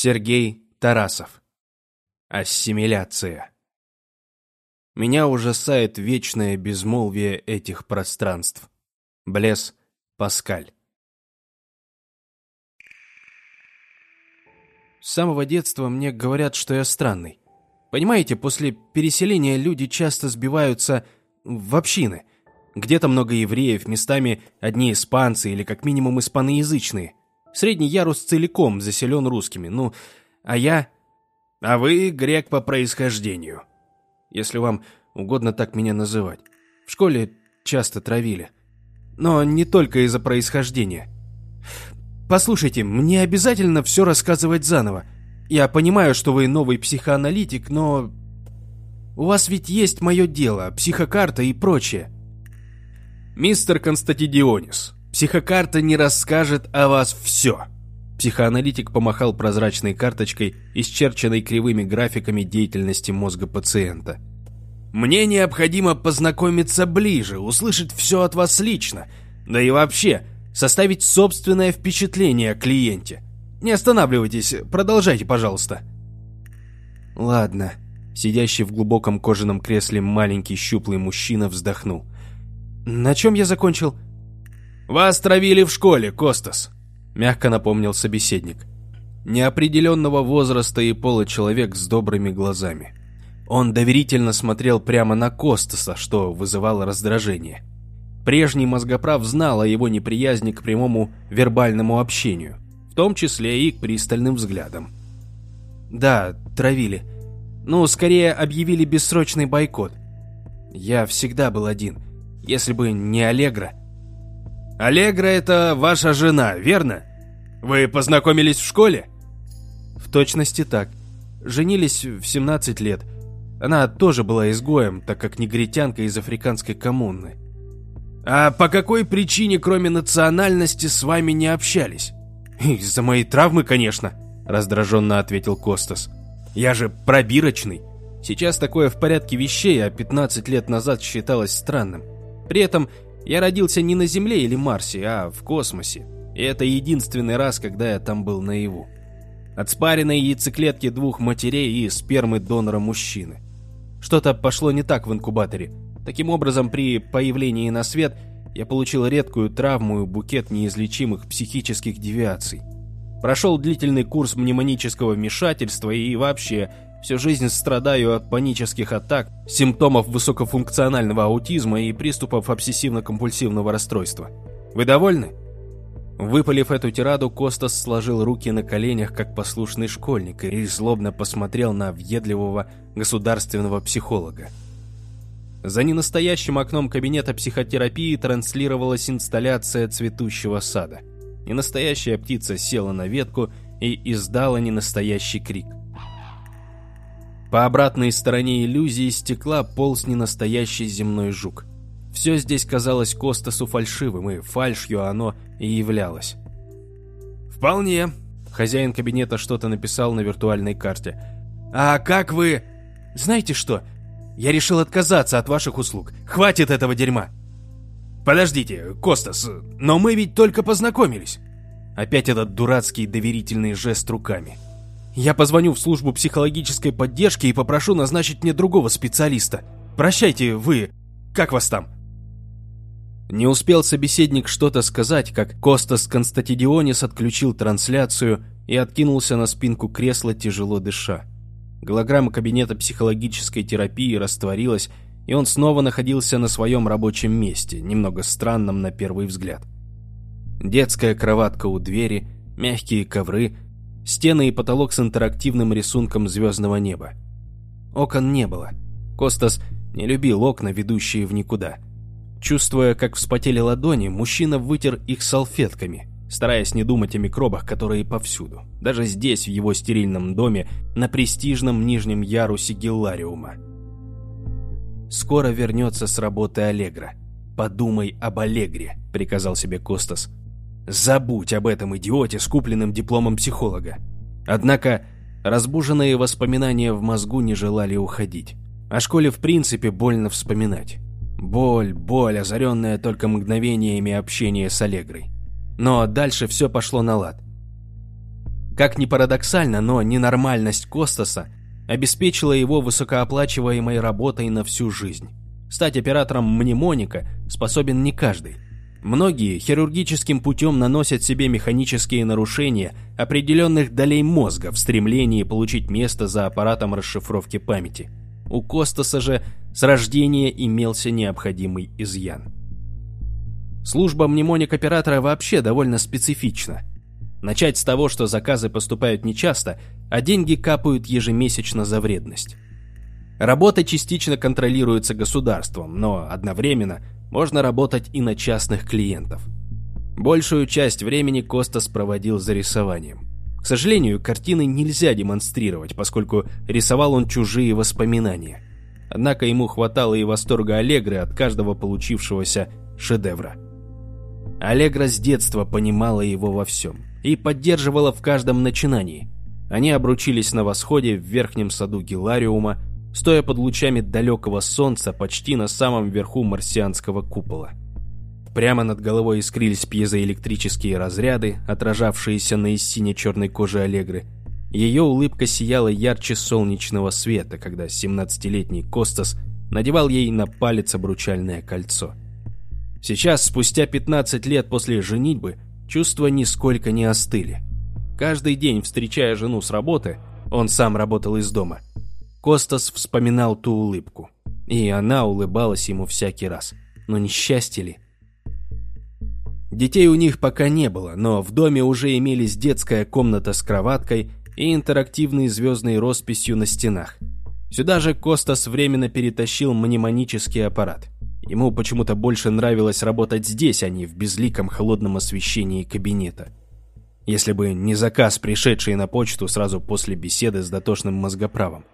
Сергей Тарасов. Ассимиляция. Меня ужасает вечное безмолвие этих пространств. Блес Паскаль. С самого детства мне говорят, что я странный. Понимаете, после переселения люди часто сбиваются в общины. Где-то много евреев, местами одни испанцы или как минимум испаноязычные. Средний ярус целиком заселен русскими, ну, а я... А вы грек по происхождению, если вам угодно так меня называть. В школе часто травили. Но не только из-за происхождения. Послушайте, мне обязательно все рассказывать заново. Я понимаю, что вы новый психоаналитик, но... У вас ведь есть мое дело, психокарта и прочее. Мистер Константидионис, Психокарта не расскажет о вас все. Психоаналитик помахал прозрачной карточкой, исчерченной кривыми графиками деятельности мозга пациента. «Мне необходимо познакомиться ближе, услышать все от вас лично, да и вообще составить собственное впечатление о клиенте. Не останавливайтесь, продолжайте, пожалуйста». «Ладно». Сидящий в глубоком кожаном кресле маленький щуплый мужчина вздохнул. «На чем я закончил?» «Вас травили в школе, Костас», — мягко напомнил собеседник. Неопределенного возраста и пола человек с добрыми глазами. Он доверительно смотрел прямо на Костаса, что вызывало раздражение. Прежний мозгоправ знал о его неприязни к прямому вербальному общению, в том числе и к пристальным взглядам. «Да, травили. Ну, скорее объявили бессрочный бойкот. Я всегда был один. Если бы не Аллегра, Аллегра — это ваша жена, верно? Вы познакомились в школе? В точности так. Женились в 17 лет. Она тоже была изгоем, так как негритянка из африканской коммуны. А по какой причине, кроме национальности, с вами не общались? Из-за моей травмы, конечно, раздраженно ответил Костас. Я же пробирочный. Сейчас такое в порядке вещей, а 15 лет назад считалось странным. При этом я родился не на Земле или Марсе, а в космосе. И это единственный раз, когда я там был наяву. От спаренной яйцеклетки двух матерей и спермы донора мужчины. Что-то пошло не так в инкубаторе. Таким образом, при появлении на свет я получил редкую травму и букет неизлечимых психических девиаций. Прошел длительный курс мнемонического вмешательства и вообще Всю жизнь страдаю от панических атак, симптомов высокофункционального аутизма и приступов обсессивно-компульсивного расстройства. Вы довольны? Выпалив эту тираду, Костас сложил руки на коленях, как послушный школьник, и злобно посмотрел на въедливого государственного психолога. За ненастоящим окном кабинета психотерапии транслировалась инсталляция цветущего сада. Ненастоящая птица села на ветку и издала ненастоящий крик. По обратной стороне иллюзии стекла полз ненастоящий земной жук. Все здесь казалось Костасу фальшивым, и фальшью оно и являлось. «Вполне», — хозяин кабинета что-то написал на виртуальной карте. «А как вы...» «Знаете что? Я решил отказаться от ваших услуг. Хватит этого дерьма!» «Подождите, Костас, но мы ведь только познакомились!» Опять этот дурацкий доверительный жест руками. Я позвоню в службу психологической поддержки и попрошу назначить мне другого специалиста. Прощайте, вы... Как вас там?» Не успел собеседник что-то сказать, как Костас Константидионис отключил трансляцию и откинулся на спинку кресла, тяжело дыша. Голограмма кабинета психологической терапии растворилась, и он снова находился на своем рабочем месте, немного странном на первый взгляд. Детская кроватка у двери, мягкие ковры — стены и потолок с интерактивным рисунком звездного неба. Окон не было. Костас не любил окна, ведущие в никуда. Чувствуя, как вспотели ладони, мужчина вытер их салфетками, стараясь не думать о микробах, которые повсюду. Даже здесь, в его стерильном доме, на престижном нижнем ярусе Геллариума. «Скоро вернется с работы Аллегра. Подумай об Аллегре», — приказал себе Костас. Забудь об этом идиоте с купленным дипломом психолога. Однако разбуженные воспоминания в мозгу не желали уходить. О школе в принципе больно вспоминать. Боль, боль, озаренная только мгновениями общения с Аллегрой. Но дальше все пошло на лад. Как ни парадоксально, но ненормальность Костаса обеспечила его высокооплачиваемой работой на всю жизнь. Стать оператором мнемоника способен не каждый. Многие хирургическим путем наносят себе механические нарушения определенных долей мозга в стремлении получить место за аппаратом расшифровки памяти. У Костаса же с рождения имелся необходимый изъян. Служба мнемоник-оператора вообще довольно специфична. Начать с того, что заказы поступают нечасто, а деньги капают ежемесячно за вредность. Работа частично контролируется государством, но одновременно можно работать и на частных клиентов. Большую часть времени Костас проводил за рисованием. К сожалению, картины нельзя демонстрировать, поскольку рисовал он чужие воспоминания. Однако ему хватало и восторга Аллегры от каждого получившегося шедевра. Аллегра с детства понимала его во всем и поддерживала в каждом начинании. Они обручились на восходе в верхнем саду Гелариума, стоя под лучами далекого солнца почти на самом верху марсианского купола. Прямо над головой искрились пьезоэлектрические разряды, отражавшиеся на сине-черной коже Аллегры. Ее улыбка сияла ярче солнечного света, когда 17-летний Костас надевал ей на палец обручальное кольцо. Сейчас, спустя 15 лет после женитьбы, чувства нисколько не остыли. Каждый день, встречая жену с работы, он сам работал из дома, Костас вспоминал ту улыбку. И она улыбалась ему всякий раз. Но не счастье ли? Детей у них пока не было, но в доме уже имелись детская комната с кроваткой и интерактивной звездной росписью на стенах. Сюда же Костас временно перетащил мнемонический аппарат. Ему почему-то больше нравилось работать здесь, а не в безликом холодном освещении кабинета. Если бы не заказ, пришедший на почту сразу после беседы с дотошным мозгоправом.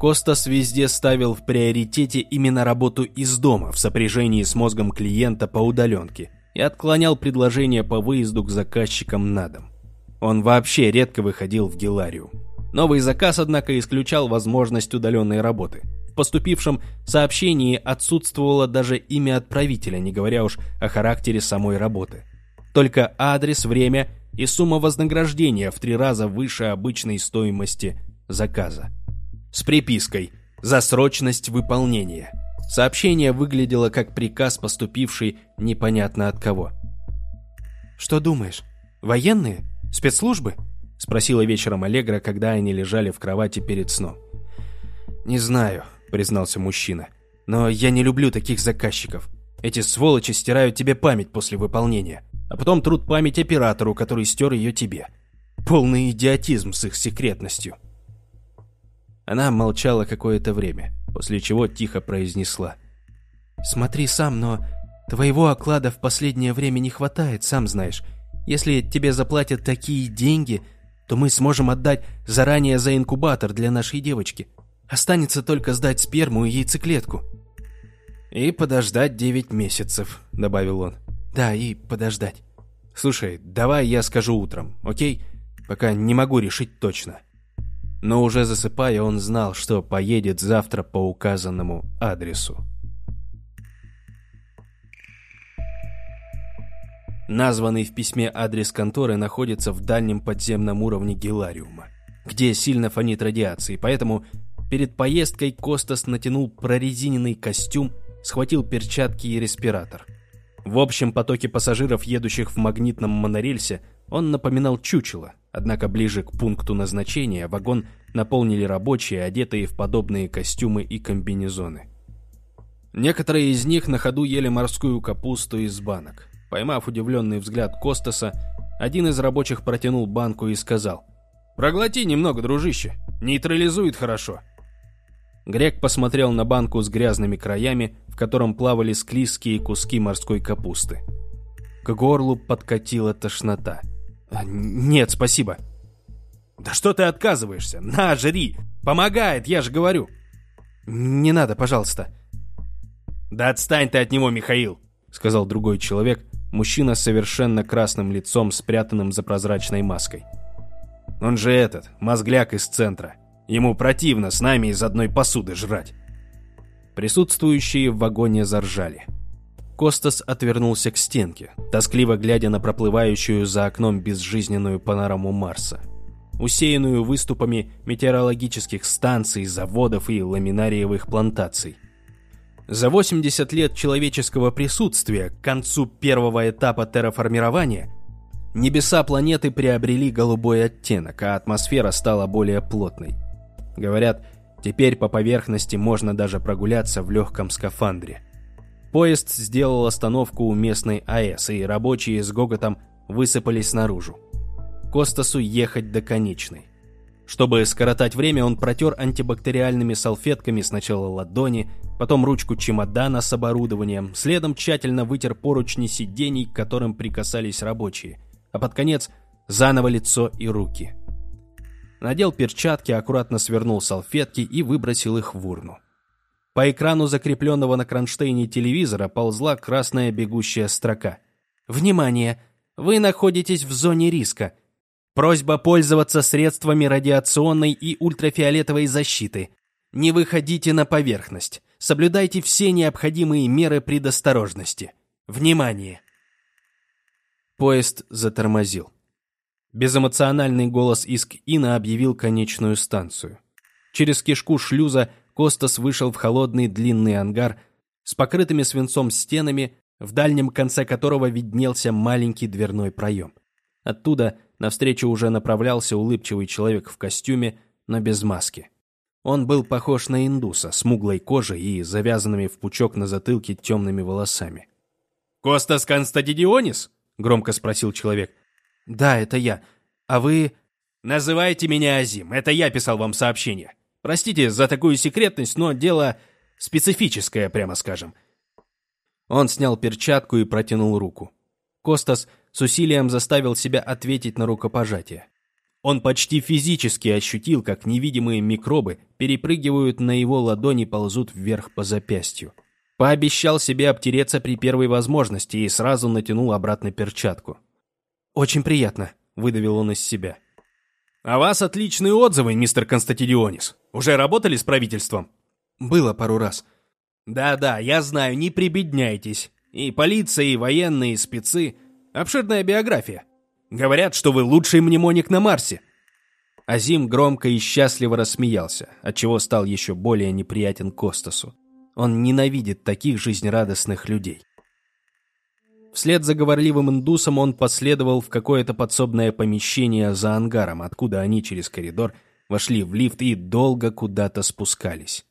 Костас везде ставил в приоритете именно работу из дома в сопряжении с мозгом клиента по удаленке и отклонял предложения по выезду к заказчикам на дом. Он вообще редко выходил в Геларию. Новый заказ, однако, исключал возможность удаленной работы. В поступившем сообщении отсутствовало даже имя отправителя, не говоря уж о характере самой работы. Только адрес, время и сумма вознаграждения в три раза выше обычной стоимости заказа с припиской «За срочность выполнения». Сообщение выглядело как приказ, поступивший непонятно от кого. «Что думаешь? Военные? Спецслужбы?» — спросила вечером Аллегра, когда они лежали в кровати перед сном. «Не знаю», — признался мужчина. «Но я не люблю таких заказчиков. Эти сволочи стирают тебе память после выполнения, а потом труд память оператору, который стер ее тебе. Полный идиотизм с их секретностью». Она молчала какое-то время, после чего тихо произнесла. «Смотри сам, но твоего оклада в последнее время не хватает, сам знаешь. Если тебе заплатят такие деньги, то мы сможем отдать заранее за инкубатор для нашей девочки. Останется только сдать сперму и яйцеклетку». «И подождать девять месяцев», — добавил он. «Да, и подождать». «Слушай, давай я скажу утром, окей? Пока не могу решить точно». Но уже засыпая, он знал, что поедет завтра по указанному адресу. Названный в письме адрес конторы находится в дальнем подземном уровне Гелариума, где сильно фонит радиацией, поэтому перед поездкой Костас натянул прорезиненный костюм, схватил перчатки и респиратор. В общем потоке пассажиров, едущих в магнитном монорельсе, он напоминал чучело, Однако ближе к пункту назначения вагон наполнили рабочие, одетые в подобные костюмы и комбинезоны. Некоторые из них на ходу ели морскую капусту из банок. Поймав удивленный взгляд Костаса, один из рабочих протянул банку и сказал «Проглоти немного, дружище, нейтрализует хорошо». Грек посмотрел на банку с грязными краями, в котором плавали склизкие куски морской капусты. К горлу подкатила тошнота. А, «Нет, спасибо». «Да что ты отказываешься? На, жри! Помогает, я же говорю!» «Не надо, пожалуйста». «Да отстань ты от него, Михаил!» — сказал другой человек, мужчина с совершенно красным лицом, спрятанным за прозрачной маской. «Он же этот, мозгляк из центра. Ему противно с нами из одной посуды жрать». Присутствующие в вагоне заржали. Костас отвернулся к стенке, тоскливо глядя на проплывающую за окном безжизненную панораму Марса, усеянную выступами метеорологических станций, заводов и ламинариевых плантаций. За 80 лет человеческого присутствия к концу первого этапа терраформирования небеса планеты приобрели голубой оттенок, а атмосфера стала более плотной. Говорят, теперь по поверхности можно даже прогуляться в легком скафандре – Поезд сделал остановку у местной АЭС, и рабочие с гоготом высыпались наружу. Костасу ехать до конечной. Чтобы скоротать время, он протер антибактериальными салфетками сначала ладони, потом ручку чемодана с оборудованием, следом тщательно вытер поручни сидений, к которым прикасались рабочие, а под конец заново лицо и руки. Надел перчатки, аккуратно свернул салфетки и выбросил их в урну. По экрану закрепленного на кронштейне телевизора ползла красная бегущая строка. «Внимание! Вы находитесь в зоне риска. Просьба пользоваться средствами радиационной и ультрафиолетовой защиты. Не выходите на поверхность. Соблюдайте все необходимые меры предосторожности. Внимание!» Поезд затормозил. Безэмоциональный голос Иск Ина объявил конечную станцию. Через кишку шлюза Костас вышел в холодный длинный ангар с покрытыми свинцом стенами, в дальнем конце которого виднелся маленький дверной проем. Оттуда навстречу уже направлялся улыбчивый человек в костюме, но без маски. Он был похож на индуса, смуглой кожей и завязанными в пучок на затылке темными волосами. «Костас Константидионис?» — громко спросил человек. «Да, это я. А вы...» «Называйте меня Азим. Это я писал вам сообщение. Простите за такую секретность, но дело специфическое, прямо скажем. Он снял перчатку и протянул руку. Костас с усилием заставил себя ответить на рукопожатие. Он почти физически ощутил, как невидимые микробы перепрыгивают на его ладони и ползут вверх по запястью. Пообещал себе обтереться при первой возможности и сразу натянул обратно перчатку. «Очень приятно», — выдавил он из себя. «О вас отличные отзывы, мистер Константидионис. Уже работали с правительством?» «Было пару раз». «Да-да, я знаю, не прибедняйтесь. И полиция, и военные, и спецы. Обширная биография. Говорят, что вы лучший мнемоник на Марсе». Азим громко и счастливо рассмеялся, отчего стал еще более неприятен Костасу. Он ненавидит таких жизнерадостных людей. Вслед за говорливым индусом он последовал в какое-то подсобное помещение за ангаром, откуда они через коридор вошли в лифт и долго куда-то спускались.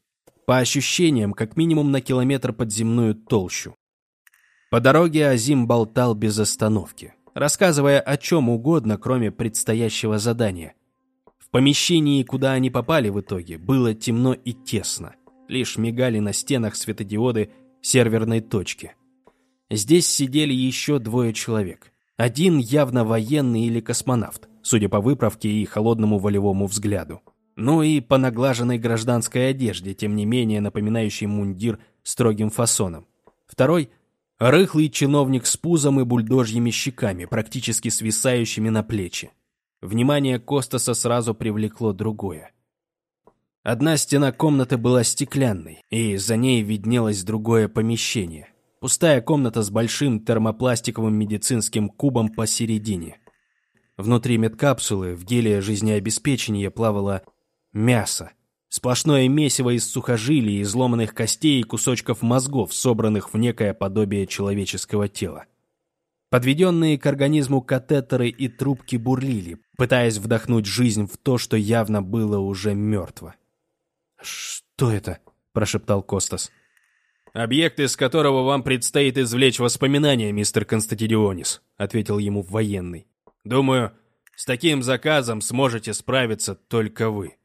По ощущениям, как минимум на километр под земную толщу. По дороге Азим болтал без остановки, рассказывая о чем угодно, кроме предстоящего задания. В помещении, куда они попали в итоге, было темно и тесно. Лишь мигали на стенах светодиоды серверной точки. Здесь сидели еще двое человек. Один явно военный или космонавт, судя по выправке и холодному волевому взгляду. Ну и по наглаженной гражданской одежде, тем не менее напоминающей мундир строгим фасоном. Второй — рыхлый чиновник с пузом и бульдожьими щеками, практически свисающими на плечи. Внимание Костаса сразу привлекло другое. Одна стена комнаты была стеклянной, и за ней виднелось другое помещение — Пустая комната с большим термопластиковым медицинским кубом посередине. Внутри медкапсулы в геле жизнеобеспечения плавало мясо. Сплошное месиво из сухожилий, изломанных костей и кусочков мозгов, собранных в некое подобие человеческого тела. Подведенные к организму катетеры и трубки бурлили, пытаясь вдохнуть жизнь в то, что явно было уже мертво. «Что это?» – прошептал Костас. «Объект, из которого вам предстоит извлечь воспоминания, мистер Константидионис», — ответил ему военный. «Думаю, с таким заказом сможете справиться только вы».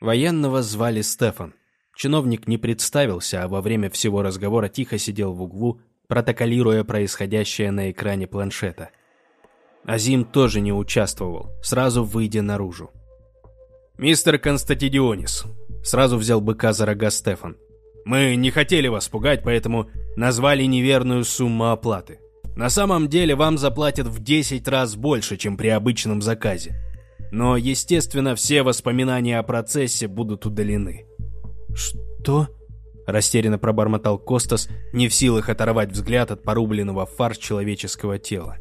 Военного звали Стефан. Чиновник не представился, а во время всего разговора тихо сидел в углу, протоколируя происходящее на экране планшета. Азим тоже не участвовал, сразу выйдя наружу. «Мистер Константидионис», — сразу взял быка за рога Стефан. «Мы не хотели вас пугать, поэтому назвали неверную сумму оплаты. На самом деле вам заплатят в 10 раз больше, чем при обычном заказе. Но, естественно, все воспоминания о процессе будут удалены». «Что?» Растерянно пробормотал Костас, не в силах оторвать взгляд от порубленного фарш человеческого тела.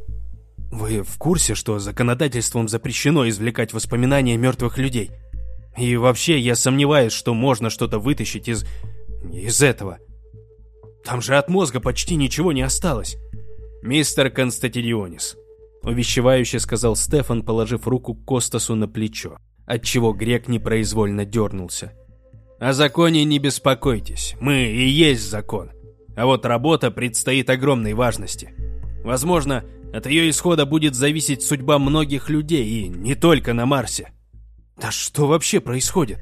«Вы в курсе, что законодательством запрещено извлекать воспоминания мертвых людей? И вообще, я сомневаюсь, что можно что-то вытащить из... из этого. Там же от мозга почти ничего не осталось». «Мистер Константинионис», — увещевающе сказал Стефан, положив руку Костасу на плечо, отчего грек непроизвольно дернулся. О законе не беспокойтесь, мы и есть закон. А вот работа предстоит огромной важности. Возможно, от ее исхода будет зависеть судьба многих людей, и не только на Марсе. Да что вообще происходит?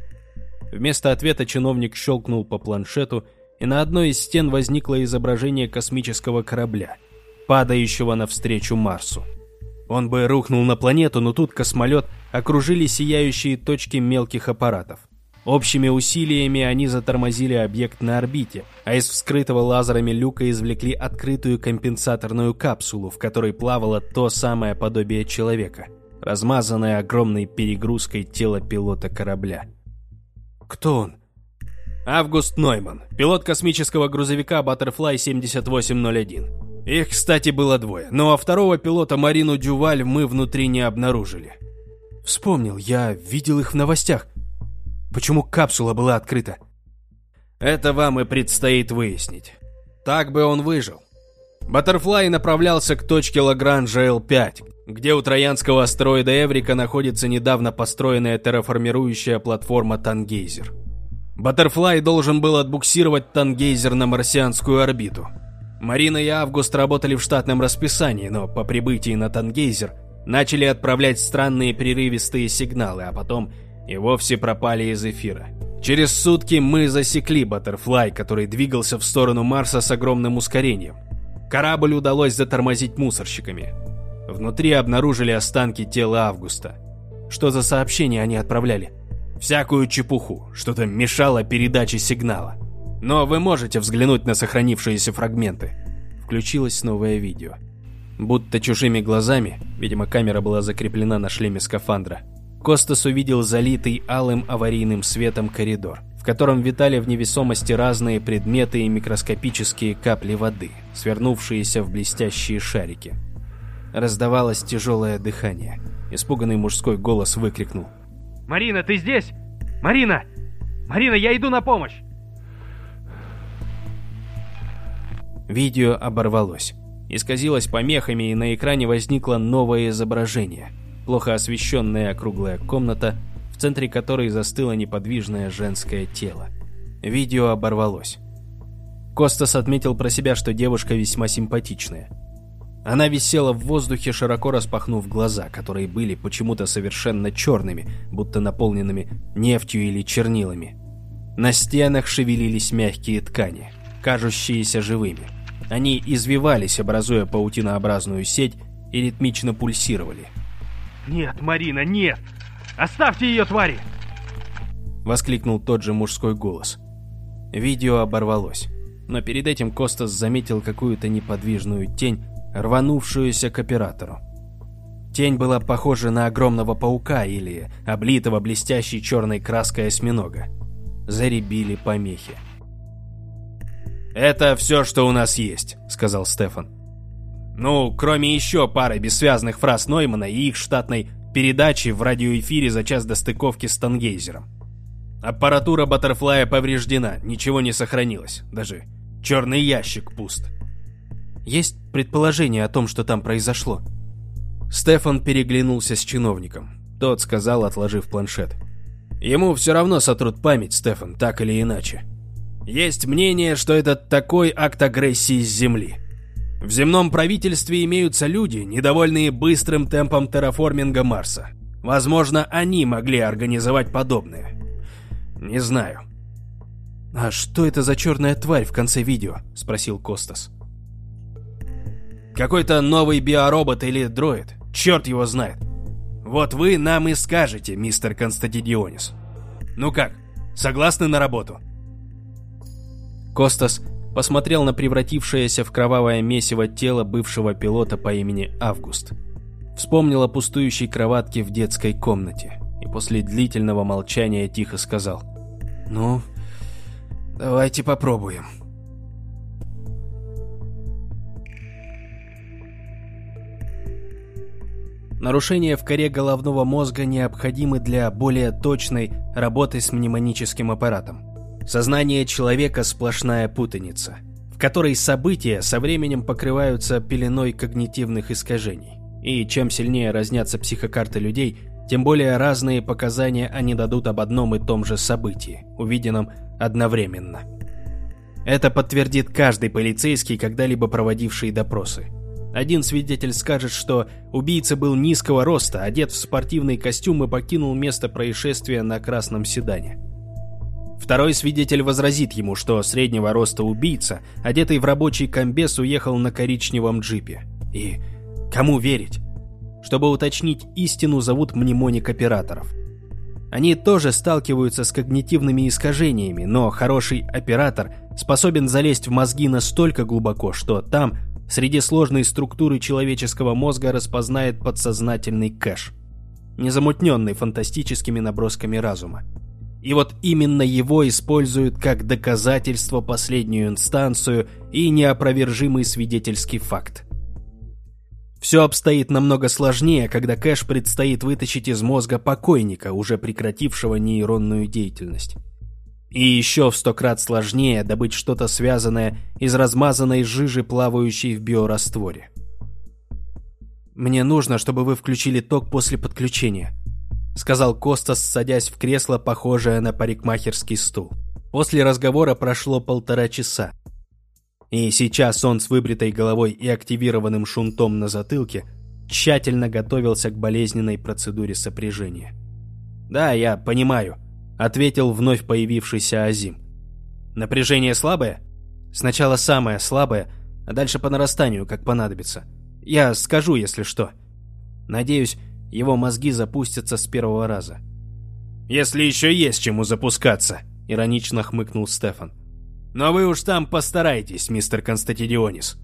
Вместо ответа чиновник щелкнул по планшету, и на одной из стен возникло изображение космического корабля, падающего навстречу Марсу. Он бы рухнул на планету, но тут космолет окружили сияющие точки мелких аппаратов. Общими усилиями они затормозили объект на орбите, а из вскрытого лазерами люка извлекли открытую компенсаторную капсулу, в которой плавало то самое подобие человека, размазанное огромной перегрузкой тело пилота корабля. Кто он? Август Нойман, пилот космического грузовика Butterfly 7801. Их, кстати, было двое, но а второго пилота Марину Дюваль мы внутри не обнаружили. Вспомнил, я видел их в новостях. Почему капсула была открыта? Это вам и предстоит выяснить. Так бы он выжил. Баттерфлай направлялся к точке Лагранжа Л-5, где у троянского астероида Эврика находится недавно построенная терраформирующая платформа Тангейзер. Баттерфлай должен был отбуксировать Тангейзер на марсианскую орбиту. Марина и Август работали в штатном расписании, но по прибытии на Тангейзер начали отправлять странные прерывистые сигналы, а потом и вовсе пропали из эфира. Через сутки мы засекли Баттерфлай, который двигался в сторону Марса с огромным ускорением. Корабль удалось затормозить мусорщиками. Внутри обнаружили останки тела Августа. Что за сообщение они отправляли? Всякую чепуху, что-то мешало передаче сигнала. Но вы можете взглянуть на сохранившиеся фрагменты. Включилось новое видео. Будто чужими глазами, видимо камера была закреплена на шлеме скафандра, Костас увидел залитый алым аварийным светом коридор, в котором витали в невесомости разные предметы и микроскопические капли воды, свернувшиеся в блестящие шарики. Раздавалось тяжелое дыхание. Испуганный мужской голос выкрикнул. «Марина, ты здесь? Марина! Марина, я иду на помощь!» Видео оборвалось. Исказилось помехами, и на экране возникло новое изображение – плохо освещенная округлая комната, в центре которой застыло неподвижное женское тело. Видео оборвалось. Костас отметил про себя, что девушка весьма симпатичная. Она висела в воздухе, широко распахнув глаза, которые были почему-то совершенно черными, будто наполненными нефтью или чернилами. На стенах шевелились мягкие ткани, кажущиеся живыми. Они извивались, образуя паутинообразную сеть, и ритмично пульсировали. «Нет, Марина, нет! Оставьте ее, твари!» Воскликнул тот же мужской голос. Видео оборвалось, но перед этим Костас заметил какую-то неподвижную тень, рванувшуюся к оператору. Тень была похожа на огромного паука или облитого блестящей черной краской осьминога. Заребили помехи. «Это все, что у нас есть», — сказал Стефан. Ну, кроме еще пары бессвязных фраз Ноймана и их штатной передачи в радиоэфире за час до стыковки с Тангейзером. Аппаратура Баттерфлая повреждена, ничего не сохранилось. Даже черный ящик пуст. Есть предположение о том, что там произошло? Стефан переглянулся с чиновником. Тот сказал, отложив планшет. Ему все равно сотрут память, Стефан, так или иначе. Есть мнение, что это такой акт агрессии с Земли. В земном правительстве имеются люди, недовольные быстрым темпом терраформинга Марса. Возможно, они могли организовать подобное. Не знаю. «А что это за черная тварь в конце видео?» – спросил Костас. «Какой-то новый биоробот или дроид. Черт его знает. Вот вы нам и скажете, мистер Константидионис. Ну как, согласны на работу?» Костас посмотрел на превратившееся в кровавое месиво тело бывшего пилота по имени Август. Вспомнил о пустующей кроватке в детской комнате и после длительного молчания тихо сказал «Ну, Давайте попробуем. Нарушения в коре головного мозга необходимы для более точной работы с мнемоническим аппаратом. Сознание человека – сплошная путаница, в которой события со временем покрываются пеленой когнитивных искажений. И чем сильнее разнятся психокарты людей, тем более разные показания они дадут об одном и том же событии, увиденном одновременно. Это подтвердит каждый полицейский, когда-либо проводивший допросы. Один свидетель скажет, что убийца был низкого роста, одет в спортивный костюм и покинул место происшествия на красном седане. Второй свидетель возразит ему, что среднего роста убийца, одетый в рабочий комбез, уехал на коричневом джипе. И кому верить? Чтобы уточнить истину, зовут мнемоник операторов. Они тоже сталкиваются с когнитивными искажениями, но хороший оператор способен залезть в мозги настолько глубоко, что там среди сложной структуры человеческого мозга распознает подсознательный кэш, незамутненный фантастическими набросками разума. И вот именно его используют как доказательство последнюю инстанцию и неопровержимый свидетельский факт. Все обстоит намного сложнее, когда кэш предстоит вытащить из мозга покойника, уже прекратившего нейронную деятельность. И еще в сто крат сложнее добыть что-то связанное из размазанной жижи, плавающей в биорастворе. «Мне нужно, чтобы вы включили ток после подключения», — сказал Костас, садясь в кресло, похожее на парикмахерский стул. После разговора прошло полтора часа. И сейчас он с выбритой головой и активированным шунтом на затылке тщательно готовился к болезненной процедуре сопряжения. «Да, я понимаю», — ответил вновь появившийся Азим. «Напряжение слабое? Сначала самое слабое, а дальше по нарастанию, как понадобится. Я скажу, если что. Надеюсь, его мозги запустятся с первого раза». «Если еще есть чему запускаться», — иронично хмыкнул Стефан. «Но вы уж там постарайтесь, мистер Константидионис».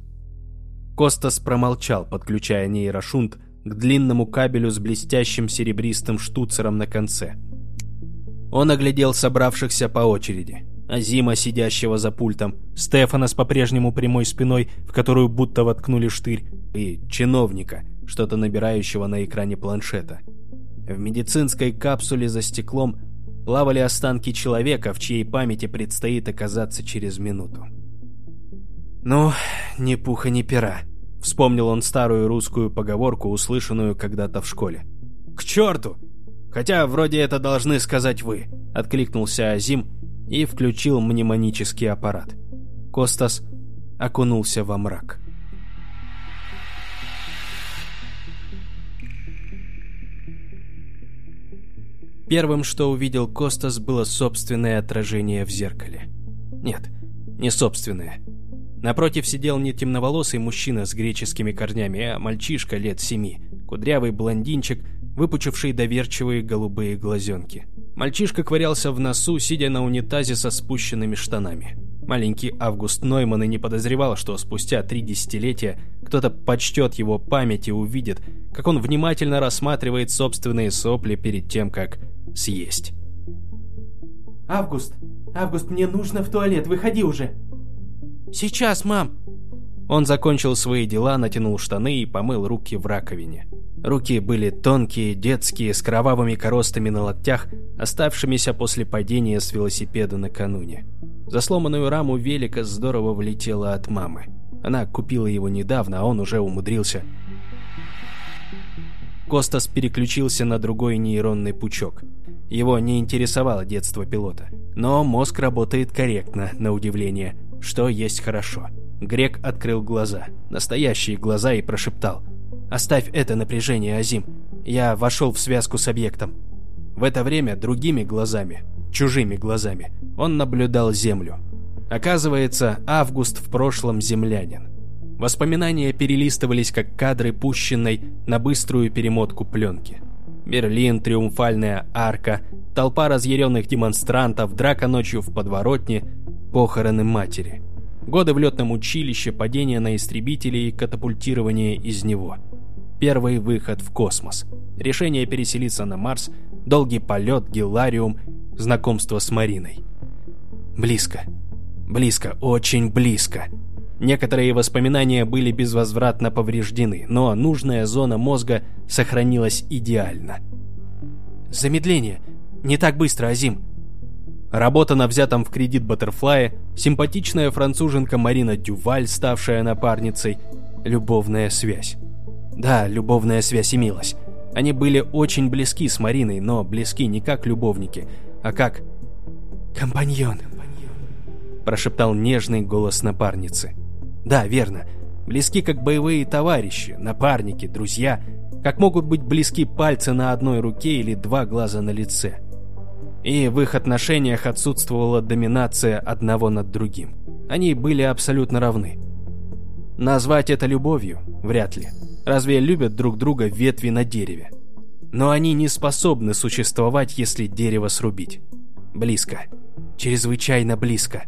Костас промолчал, подключая нейрошунт к длинному кабелю с блестящим серебристым штуцером на конце. Он оглядел собравшихся по очереди. Азима, сидящего за пультом, Стефана с по-прежнему прямой спиной, в которую будто воткнули штырь, и чиновника, что-то набирающего на экране планшета. В медицинской капсуле за стеклом плавали останки человека, в чьей памяти предстоит оказаться через минуту. «Ну, ни пуха, ни пера», — вспомнил он старую русскую поговорку, услышанную когда-то в школе. «К черту! Хотя вроде это должны сказать вы», — откликнулся Азим и включил мнемонический аппарат. Костас окунулся во мрак. Первым, что увидел Костас, было собственное отражение в зеркале. Нет, не собственное. Напротив сидел не темноволосый мужчина с греческими корнями, а мальчишка лет семи, кудрявый блондинчик — выпучивший доверчивые голубые глазенки. Мальчишка ковырялся в носу, сидя на унитазе со спущенными штанами. Маленький Август Нойман и не подозревал, что спустя три десятилетия кто-то почтет его память и увидит, как он внимательно рассматривает собственные сопли перед тем, как съесть. «Август! Август, мне нужно в туалет, выходи уже!» «Сейчас, мам!» Он закончил свои дела, натянул штаны и помыл руки в раковине. Руки были тонкие, детские, с кровавыми коростами на локтях, оставшимися после падения с велосипеда накануне. За сломанную раму велика здорово влетела от мамы. Она купила его недавно, а он уже умудрился. Костас переключился на другой нейронный пучок. Его не интересовало детство пилота. Но мозг работает корректно, на удивление, что есть хорошо. Грек открыл глаза, настоящие глаза, и прошептал – Оставь это напряжение, Азим. Я вошел в связку с объектом. В это время другими глазами, чужими глазами, он наблюдал Землю. Оказывается, Август в прошлом землянин. Воспоминания перелистывались как кадры пущенной на быструю перемотку пленки. Берлин, Триумфальная арка, толпа разъяренных демонстрантов, драка ночью в подворотне, похороны матери. Годы в летном училище, падение на истребители и катапультирование из него – первый выход в космос, решение переселиться на Марс, долгий полет, гелариум, знакомство с Мариной. Близко. Близко, очень близко. Некоторые воспоминания были безвозвратно повреждены, но нужная зона мозга сохранилась идеально. «Замедление. Не так быстро, Азим». Работа на взятом в кредит Баттерфлае, симпатичная француженка Марина Дюваль, ставшая напарницей, любовная связь. Да, любовная связь имелась. Они были очень близки с Мариной, но близки не как любовники, а как «Компаньон», – прошептал нежный голос напарницы. «Да, верно. Близки как боевые товарищи, напарники, друзья, как могут быть близки пальцы на одной руке или два глаза на лице». И в их отношениях отсутствовала доминация одного над другим. Они были абсолютно равны. Назвать это любовью? Вряд ли. Разве любят друг друга ветви на дереве? Но они не способны существовать, если дерево срубить. Близко. Чрезвычайно близко.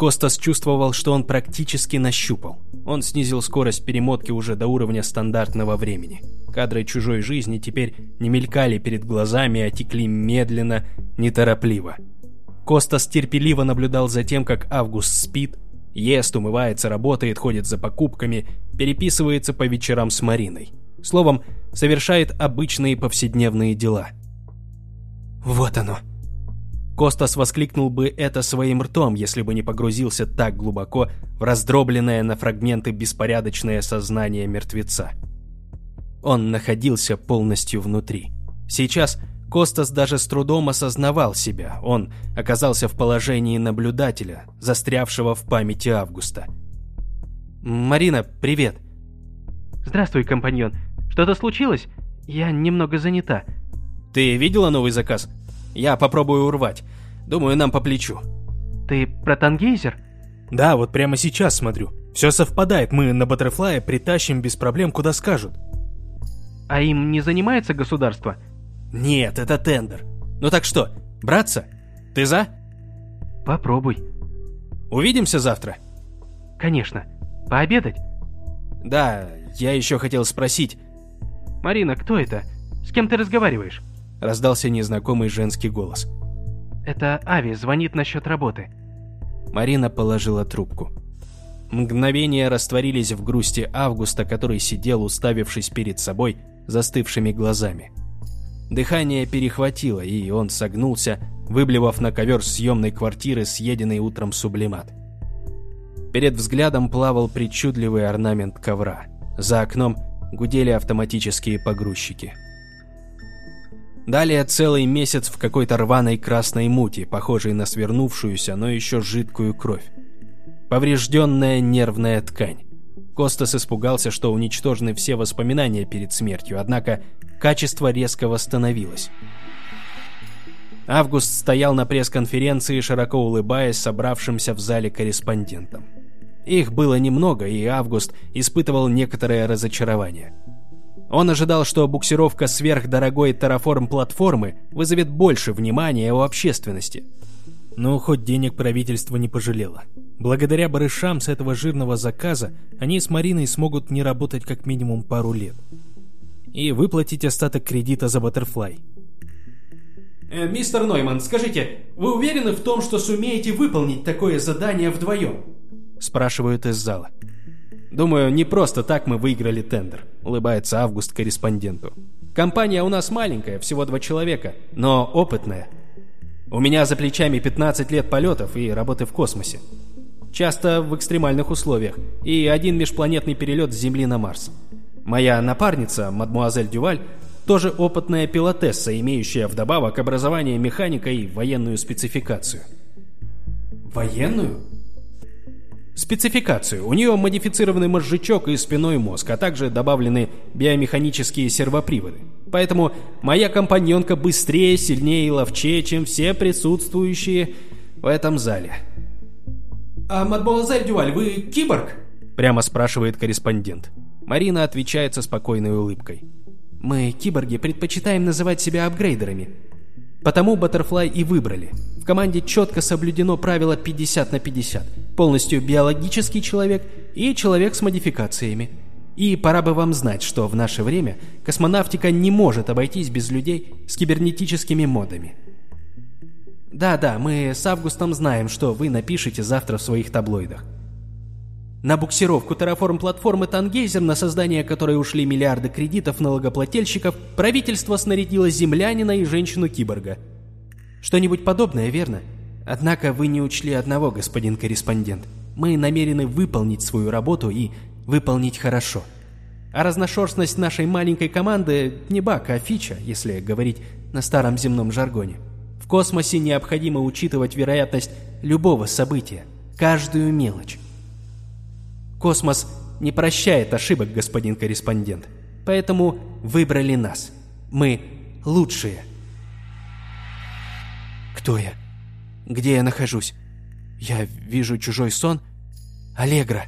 Костас чувствовал, что он практически нащупал. Он снизил скорость перемотки уже до уровня стандартного времени. Кадры чужой жизни теперь не мелькали перед глазами, а текли медленно, неторопливо. Костас терпеливо наблюдал за тем, как Август спит, ест, умывается, работает, ходит за покупками, переписывается по вечерам с Мариной. Словом, совершает обычные повседневные дела. «Вот оно!» Костас воскликнул бы это своим ртом, если бы не погрузился так глубоко в раздробленное на фрагменты беспорядочное сознание мертвеца. Он находился полностью внутри. Сейчас Костас даже с трудом осознавал себя. Он оказался в положении наблюдателя, застрявшего в памяти Августа. «Марина, привет!» «Здравствуй, компаньон. Что-то случилось? Я немного занята». «Ты видела новый заказ? Я попробую урвать. Думаю, нам по плечу». «Ты про Тангейзер?» «Да, вот прямо сейчас смотрю. Все совпадает, мы на Баттерфлае притащим без проблем, куда скажут». А им не занимается государство? Нет, это тендер. Ну так что, браться? Ты за? Попробуй. Увидимся завтра? Конечно. Пообедать? Да, я еще хотел спросить. Марина, кто это? С кем ты разговариваешь? Раздался незнакомый женский голос. Это Ави звонит насчет работы. Марина положила трубку. Мгновения растворились в грусти Августа, который сидел, уставившись перед собой, застывшими глазами. Дыхание перехватило, и он согнулся, выблевав на ковер съемной квартиры съеденный утром сублимат. Перед взглядом плавал причудливый орнамент ковра. За окном гудели автоматические погрузчики. Далее целый месяц в какой-то рваной красной мути, похожей на свернувшуюся, но еще жидкую кровь. Поврежденная нервная ткань. Костас испугался, что уничтожены все воспоминания перед смертью, однако качество резко восстановилось. Август стоял на пресс-конференции, широко улыбаясь собравшимся в зале корреспондентам. Их было немного, и Август испытывал некоторое разочарование. Он ожидал, что буксировка сверхдорогой Terraform-платформы вызовет больше внимания у общественности. Но хоть денег правительство не пожалело. Благодаря барышам с этого жирного заказа они с Мариной смогут не работать как минимум пару лет. И выплатить остаток кредита за Баттерфлай. Э, «Мистер Нойман, скажите, вы уверены в том, что сумеете выполнить такое задание вдвоем?» Спрашивают из зала. «Думаю, не просто так мы выиграли тендер», улыбается Август корреспонденту. «Компания у нас маленькая, всего два человека, но опытная. У меня за плечами 15 лет полетов и работы в космосе часто в экстремальных условиях, и один межпланетный перелет с Земли на Марс. Моя напарница, мадмуазель Дюваль, тоже опытная пилотесса, имеющая вдобавок образование механика и военную спецификацию. Военную? Спецификацию. У нее модифицированный мозжечок и спиной мозг, а также добавлены биомеханические сервоприводы. Поэтому моя компаньонка быстрее, сильнее и ловчее, чем все присутствующие в этом зале. «А, мадемуазель Дюваль, вы киборг?» Прямо спрашивает корреспондент. Марина отвечает со спокойной улыбкой. «Мы, киборги, предпочитаем называть себя апгрейдерами. Потому Баттерфлай и выбрали. В команде четко соблюдено правило 50 на 50. Полностью биологический человек и человек с модификациями. И пора бы вам знать, что в наше время космонавтика не может обойтись без людей с кибернетическими модами. Да-да, мы с Августом знаем, что вы напишете завтра в своих таблоидах. На буксировку терраформ-платформы Тангейзер, на создание которой ушли миллиарды кредитов налогоплательщиков, правительство снарядило землянина и женщину-киборга. Что-нибудь подобное, верно? Однако вы не учли одного, господин корреспондент. Мы намерены выполнить свою работу и выполнить хорошо. А разношерстность нашей маленькой команды не баг, а фича, если говорить на старом земном жаргоне. В космосе необходимо учитывать вероятность любого события, каждую мелочь. Космос не прощает ошибок, господин корреспондент. Поэтому выбрали нас. Мы лучшие. Кто я? Где я нахожусь? Я вижу чужой сон? Аллегра.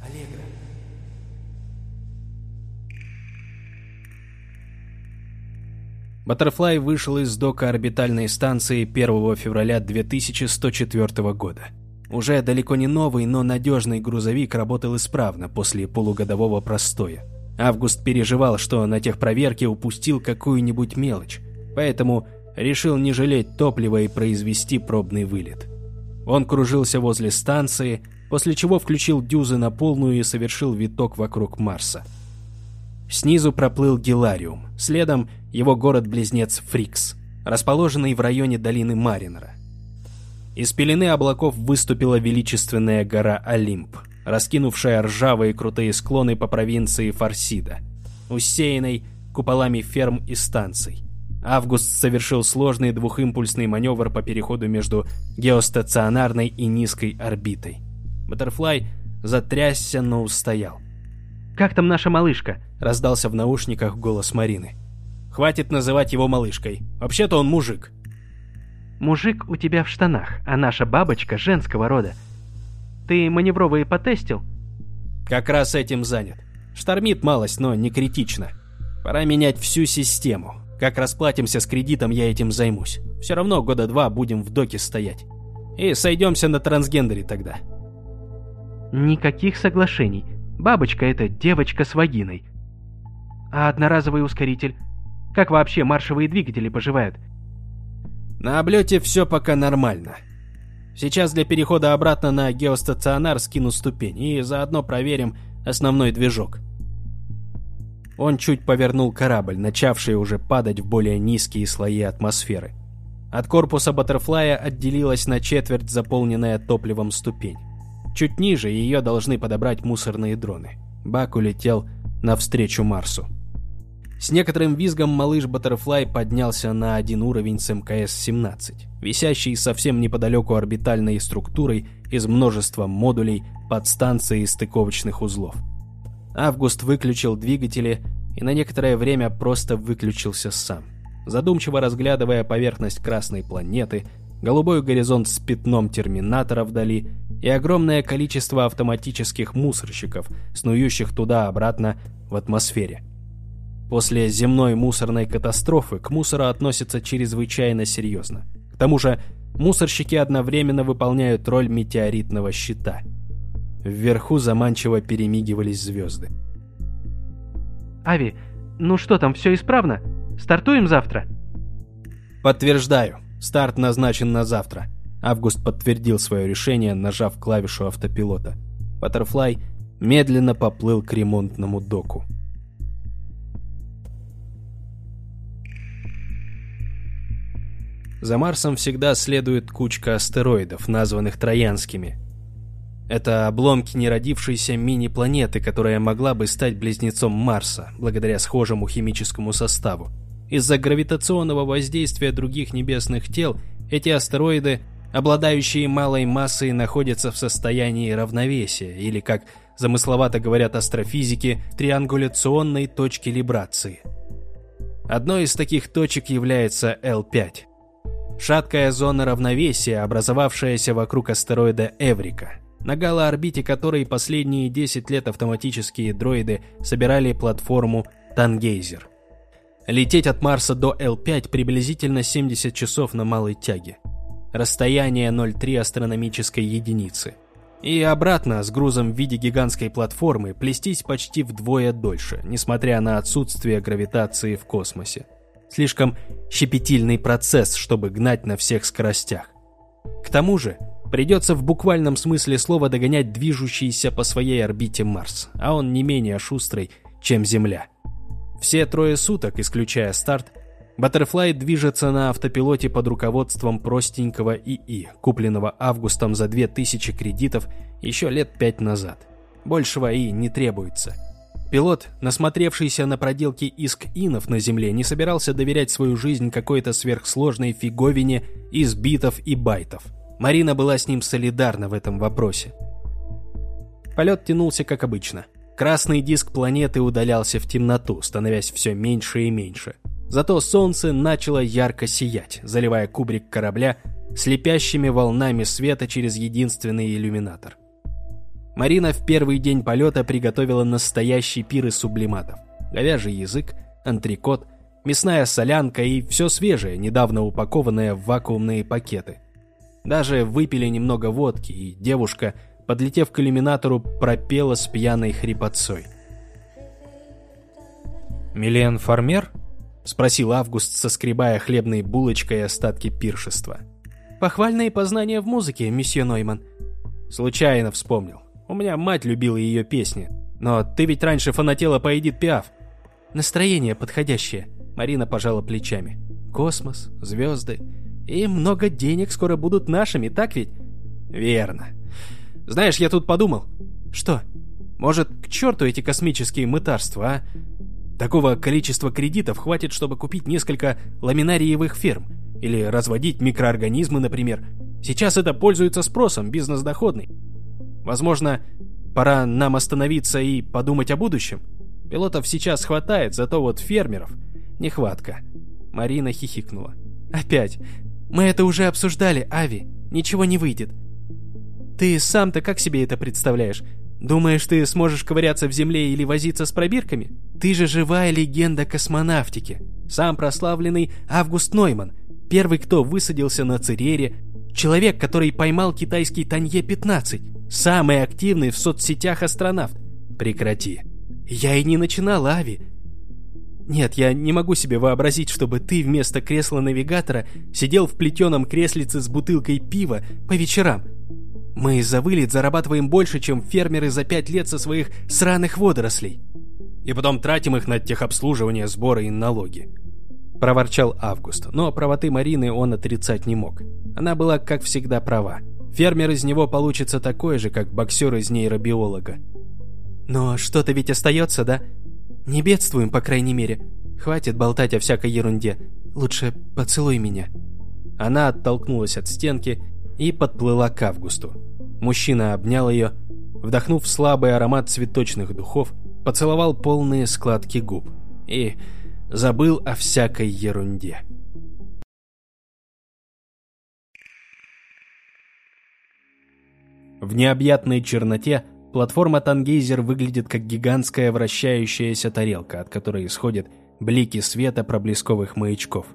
Баттерфлай вышел из дока орбитальной станции 1 февраля 2104 года. Уже далеко не новый, но надежный грузовик работал исправно после полугодового простоя. Август переживал, что на техпроверке упустил какую-нибудь мелочь, поэтому решил не жалеть топлива и произвести пробный вылет. Он кружился возле станции, после чего включил дюзы на полную и совершил виток вокруг Марса. Снизу проплыл Гелариум, следом его город-близнец Фрикс, расположенный в районе долины Маринера. Из пелены облаков выступила величественная гора Олимп, раскинувшая ржавые крутые склоны по провинции Фарсида, усеянной куполами ферм и станций. Август совершил сложный двухимпульсный маневр по переходу между геостационарной и низкой орбитой. Баттерфлай затрясся, но устоял. «Как там наша малышка?» — раздался в наушниках голос Марины. «Хватит называть его малышкой. Вообще-то он мужик». «Мужик у тебя в штанах, а наша бабочка женского рода. Ты маневровые потестил?» «Как раз этим занят. Штормит малость, но не критично. Пора менять всю систему. Как расплатимся с кредитом, я этим займусь. Все равно года два будем в доке стоять. И сойдемся на трансгендере тогда». «Никаких соглашений. Бабочка — это девочка с вагиной. А одноразовый ускоритель? Как вообще маршевые двигатели поживают? На облете все пока нормально. Сейчас для перехода обратно на геостационар скину ступень и заодно проверим основной движок. Он чуть повернул корабль, начавший уже падать в более низкие слои атмосферы. От корпуса Баттерфлая отделилась на четверть заполненная топливом ступень. Чуть ниже ее должны подобрать мусорные дроны. Бак улетел навстречу Марсу. С некоторым визгом малыш Баттерфлай поднялся на один уровень с МКС-17, висящий совсем неподалеку орбитальной структурой из множества модулей, подстанций и стыковочных узлов. Август выключил двигатели и на некоторое время просто выключился сам, задумчиво разглядывая поверхность Красной планеты, голубой горизонт с пятном терминатора вдали и огромное количество автоматических мусорщиков, снующих туда-обратно в атмосфере. После земной мусорной катастрофы к мусору относятся чрезвычайно серьезно. К тому же мусорщики одновременно выполняют роль метеоритного щита. Вверху заманчиво перемигивались звезды. «Ави, ну что там, все исправно? Стартуем завтра?» «Подтверждаю. Старт назначен на завтра». Август подтвердил свое решение, нажав клавишу автопилота. Баттерфлай медленно поплыл к ремонтному доку. За Марсом всегда следует кучка астероидов, названных Троянскими. Это обломки неродившейся мини-планеты, которая могла бы стать близнецом Марса, благодаря схожему химическому составу. Из-за гравитационного воздействия других небесных тел эти астероиды, обладающие малой массой, находятся в состоянии равновесия, или, как замысловато говорят астрофизики, триангуляционной точки либрации. Одной из таких точек является L5. Шаткая зона равновесия, образовавшаяся вокруг астероида Эврика, на галоорбите которой последние 10 лет автоматические дроиды собирали платформу Тангейзер. Лететь от Марса до L5 приблизительно 70 часов на малой тяге. Расстояние 0,3 астрономической единицы. И обратно с грузом в виде гигантской платформы плестись почти вдвое дольше, несмотря на отсутствие гравитации в космосе. Слишком щепетильный процесс, чтобы гнать на всех скоростях. К тому же, придется в буквальном смысле слова догонять движущийся по своей орбите Марс, а он не менее шустрый, чем Земля. Все трое суток, исключая старт, Баттерфлай движется на автопилоте под руководством простенького ИИ, купленного августом за 2000 кредитов еще лет пять назад. Большего ИИ не требуется. Пилот, насмотревшийся на проделки иск-инов на Земле, не собирался доверять свою жизнь какой-то сверхсложной фиговине из битов и байтов. Марина была с ним солидарна в этом вопросе. Полет тянулся как обычно. Красный диск планеты удалялся в темноту, становясь все меньше и меньше. Зато солнце начало ярко сиять, заливая кубрик корабля слепящими волнами света через единственный иллюминатор. Марина в первый день полета приготовила настоящий пир из сублиматов. Говяжий язык, антрикот, мясная солянка и все свежее, недавно упакованное в вакуумные пакеты. Даже выпили немного водки, и девушка, подлетев к иллюминатору, пропела с пьяной хрипотцой. «Милен Фармер?» — спросил Август, соскребая хлебной булочкой остатки пиршества. «Похвальные познания в музыке, месье Нойман». Случайно вспомнил. У меня мать любила ее песни. Но ты ведь раньше фанатела по Эдит Пиаф. Настроение подходящее. Марина пожала плечами. Космос, звезды. И много денег скоро будут нашими, так ведь? Верно. Знаешь, я тут подумал. Что? Может, к черту эти космические мытарства, а? Такого количества кредитов хватит, чтобы купить несколько ламинариевых ферм. Или разводить микроорганизмы, например. Сейчас это пользуется спросом, бизнес доходный. Возможно, пора нам остановиться и подумать о будущем? Пилотов сейчас хватает, зато вот фермеров нехватка. Марина хихикнула. Опять. Мы это уже обсуждали, Ави. Ничего не выйдет. Ты сам-то как себе это представляешь? Думаешь, ты сможешь ковыряться в земле или возиться с пробирками? Ты же живая легенда космонавтики. Сам прославленный Август Нойман. Первый, кто высадился на Церере. Человек, который поймал китайский Танье-15. Самый активный в соцсетях астронавт. Прекрати. Я и не начинал, Ави. Нет, я не могу себе вообразить, чтобы ты вместо кресла навигатора сидел в плетеном креслице с бутылкой пива по вечерам. Мы за вылет зарабатываем больше, чем фермеры за пять лет со своих сраных водорослей. И потом тратим их на техобслуживание, сборы и налоги. Проворчал Август, но правоты Марины он отрицать не мог. Она была, как всегда, права. Фермер из него получится такой же, как боксер из нейробиолога. Но что-то ведь остается, да? Не бедствуем, по крайней мере. Хватит болтать о всякой ерунде. Лучше поцелуй меня. Она оттолкнулась от стенки и подплыла к Августу. Мужчина обнял ее, вдохнув слабый аромат цветочных духов, поцеловал полные складки губ и забыл о всякой ерунде. В необъятной черноте платформа Тангейзер выглядит как гигантская вращающаяся тарелка, от которой исходят блики света проблесковых маячков.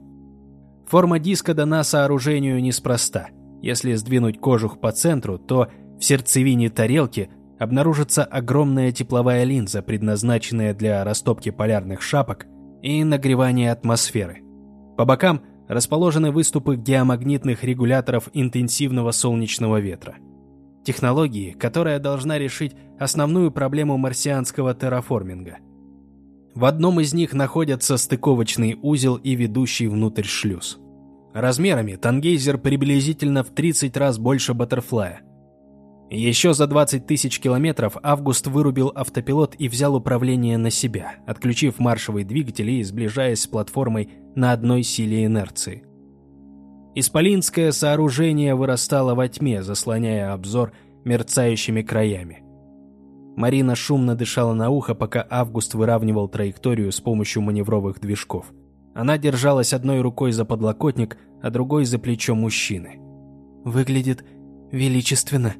Форма диска дана сооружению неспроста. Если сдвинуть кожух по центру, то в сердцевине тарелки обнаружится огромная тепловая линза, предназначенная для растопки полярных шапок и нагревания атмосферы. По бокам расположены выступы геомагнитных регуляторов интенсивного солнечного ветра – технологии, которая должна решить основную проблему марсианского терраформинга. В одном из них находятся стыковочный узел и ведущий внутрь шлюз. Размерами Тангейзер приблизительно в 30 раз больше Баттерфлая. Еще за 20 тысяч километров Август вырубил автопилот и взял управление на себя, отключив маршевые двигатели и сближаясь с платформой на одной силе инерции. Исполинское сооружение вырастало во тьме, заслоняя обзор мерцающими краями. Марина шумно дышала на ухо, пока Август выравнивал траекторию с помощью маневровых движков. Она держалась одной рукой за подлокотник, а другой за плечо мужчины. «Выглядит величественно».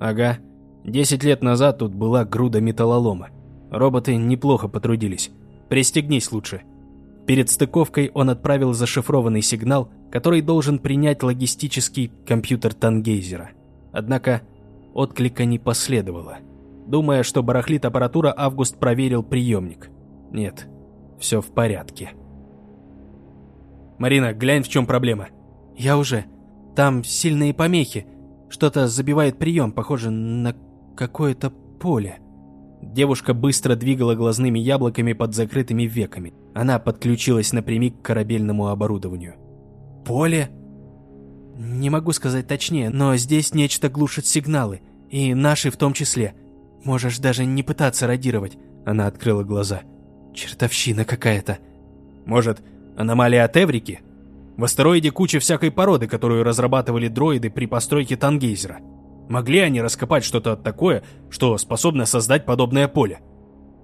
«Ага. Десять лет назад тут была груда металлолома. Роботы неплохо потрудились. Пристегнись лучше». Перед стыковкой он отправил зашифрованный сигнал, который должен принять логистический компьютер Тангейзера. Однако отклика не последовало. Думая, что барахлит аппаратура, Август проверил приемник. Нет, все в порядке. «Марина, глянь, в чем проблема». «Я уже». Там сильные помехи. Что-то забивает прием, похоже на какое-то поле. Девушка быстро двигала глазными яблоками под закрытыми веками. Она подключилась напрямик к корабельному оборудованию. «Поле?» «Не могу сказать точнее, но здесь нечто глушит сигналы, и наши в том числе. Можешь даже не пытаться радировать». Она открыла глаза. «Чертовщина какая-то». «Может, аномалия от Эврики?» В астероиде куча всякой породы, которую разрабатывали дроиды при постройке Тангейзера. Могли они раскопать что-то такое, что способно создать подобное поле?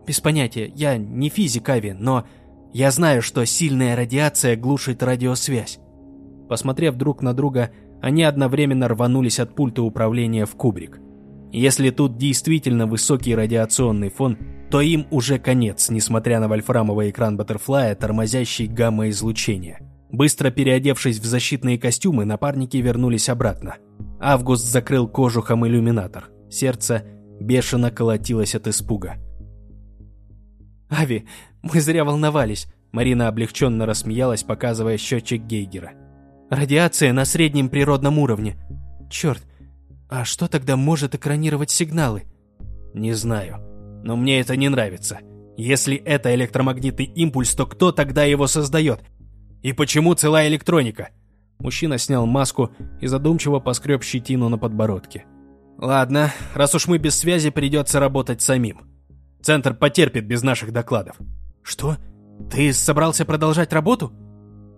Без понятия, я не физик, Ави, но я знаю, что сильная радиация глушит радиосвязь. Посмотрев друг на друга, они одновременно рванулись от пульта управления в кубрик. Если тут действительно высокий радиационный фон, то им уже конец, несмотря на вольфрамовый экран Баттерфлая, тормозящий гамма-излучение. Быстро переодевшись в защитные костюмы, напарники вернулись обратно. Август закрыл кожухом иллюминатор. Сердце бешено колотилось от испуга. «Ави, мы зря волновались», — Марина облегченно рассмеялась, показывая счетчик Гейгера. «Радиация на среднем природном уровне. Черт, а что тогда может экранировать сигналы?» «Не знаю, но мне это не нравится. Если это электромагнитный импульс, то кто тогда его создает? И почему целая электроника? Мужчина снял маску и задумчиво поскреб щетину на подбородке. Ладно, раз уж мы без связи, придется работать самим. Центр потерпит без наших докладов. Что? Ты собрался продолжать работу?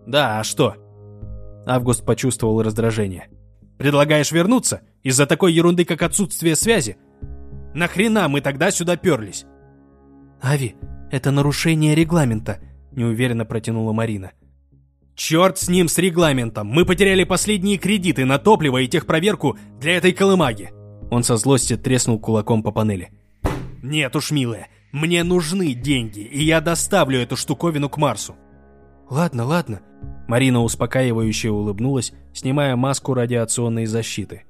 Да, а что? Август почувствовал раздражение. Предлагаешь вернуться? Из-за такой ерунды, как отсутствие связи? Нахрена мы тогда сюда перлись? Ави, это нарушение регламента, неуверенно протянула Марина. Черт с ним, с регламентом. Мы потеряли последние кредиты на топливо и техпроверку для этой колымаги. Он со злости треснул кулаком по панели. Нет уж, милая, мне нужны деньги, и я доставлю эту штуковину к Марсу. Ладно, ладно. Марина успокаивающе улыбнулась, снимая маску радиационной защиты.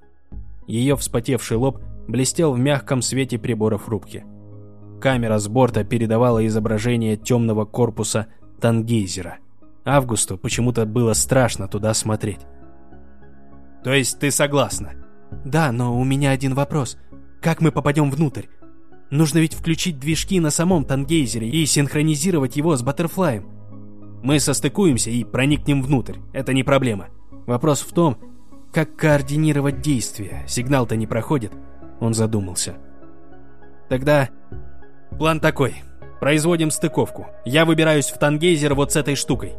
Ее вспотевший лоб блестел в мягком свете приборов рубки. Камера с борта передавала изображение темного корпуса Тангейзера – Августу почему-то было страшно туда смотреть. «То есть ты согласна?» «Да, но у меня один вопрос. Как мы попадем внутрь? Нужно ведь включить движки на самом Тангейзере и синхронизировать его с Баттерфлаем. Мы состыкуемся и проникнем внутрь. Это не проблема. Вопрос в том, как координировать действия. Сигнал-то не проходит». Он задумался. «Тогда план такой. Производим стыковку. Я выбираюсь в Тангейзер вот с этой штукой.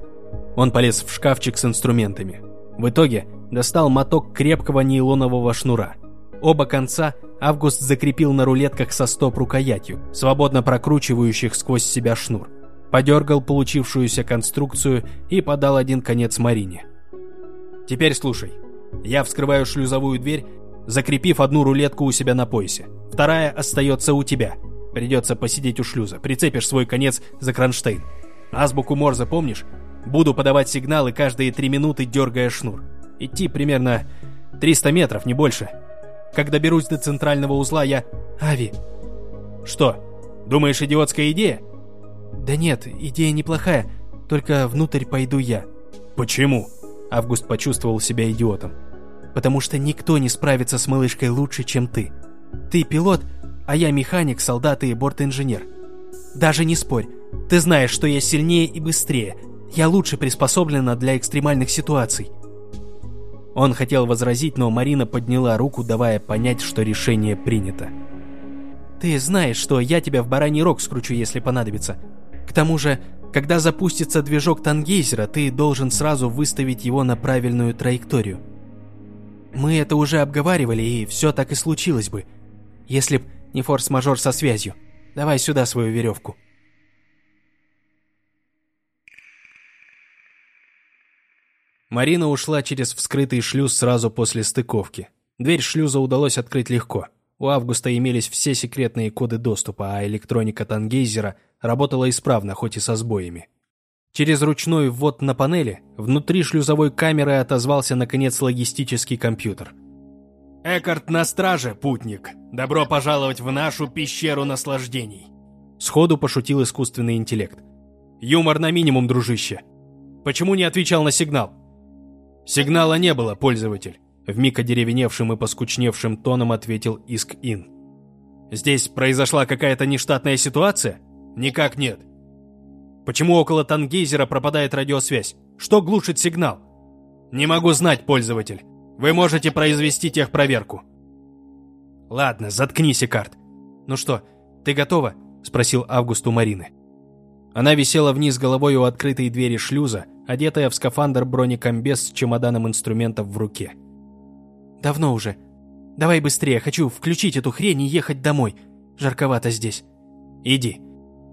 Он полез в шкафчик с инструментами. В итоге достал моток крепкого нейлонового шнура. Оба конца Август закрепил на рулетках со стоп-рукоятью, свободно прокручивающих сквозь себя шнур. Подергал получившуюся конструкцию и подал один конец Марине. «Теперь слушай. Я вскрываю шлюзовую дверь, закрепив одну рулетку у себя на поясе. Вторая остается у тебя. Придется посидеть у шлюза. Прицепишь свой конец за кронштейн. Азбуку Морзе помнишь? Буду подавать сигналы каждые три минуты, дергая шнур. Идти примерно 300 метров, не больше. Как доберусь до центрального узла, я... Ави. Что? Думаешь, идиотская идея? Да нет, идея неплохая. Только внутрь пойду я. Почему? Август почувствовал себя идиотом. Потому что никто не справится с малышкой лучше, чем ты. Ты пилот, а я механик, солдат и борт-инженер. Даже не спорь. Ты знаешь, что я сильнее и быстрее, я лучше приспособлена для экстремальных ситуаций». Он хотел возразить, но Марина подняла руку, давая понять, что решение принято. «Ты знаешь, что я тебя в бараний рог скручу, если понадобится. К тому же, когда запустится движок Тангейзера, ты должен сразу выставить его на правильную траекторию. Мы это уже обговаривали, и все так и случилось бы, если б не форс-мажор со связью. Давай сюда свою веревку». Марина ушла через вскрытый шлюз сразу после стыковки. Дверь шлюза удалось открыть легко. У Августа имелись все секретные коды доступа, а электроника Тангейзера работала исправно, хоть и со сбоями. Через ручной ввод на панели внутри шлюзовой камеры отозвался наконец логистический компьютер. «Экарт на страже, путник! Добро пожаловать в нашу пещеру наслаждений!» Сходу пошутил искусственный интеллект. «Юмор на минимум, дружище! Почему не отвечал на сигнал?» Сигнала не было, пользователь. Вмиг одеревеневшим и поскучневшим тоном ответил Иск-Ин. Здесь произошла какая-то нештатная ситуация? Никак нет. Почему около Тангейзера пропадает радиосвязь? Что глушит сигнал? Не могу знать, пользователь. Вы можете произвести техпроверку. Ладно, заткнись, Икард. Ну что, ты готова? Спросил Август у Марины. Она висела вниз головой у открытой двери шлюза, одетая в скафандр бронекомбез с чемоданом инструментов в руке. «Давно уже. Давай быстрее, хочу включить эту хрень и ехать домой. Жарковато здесь». «Иди.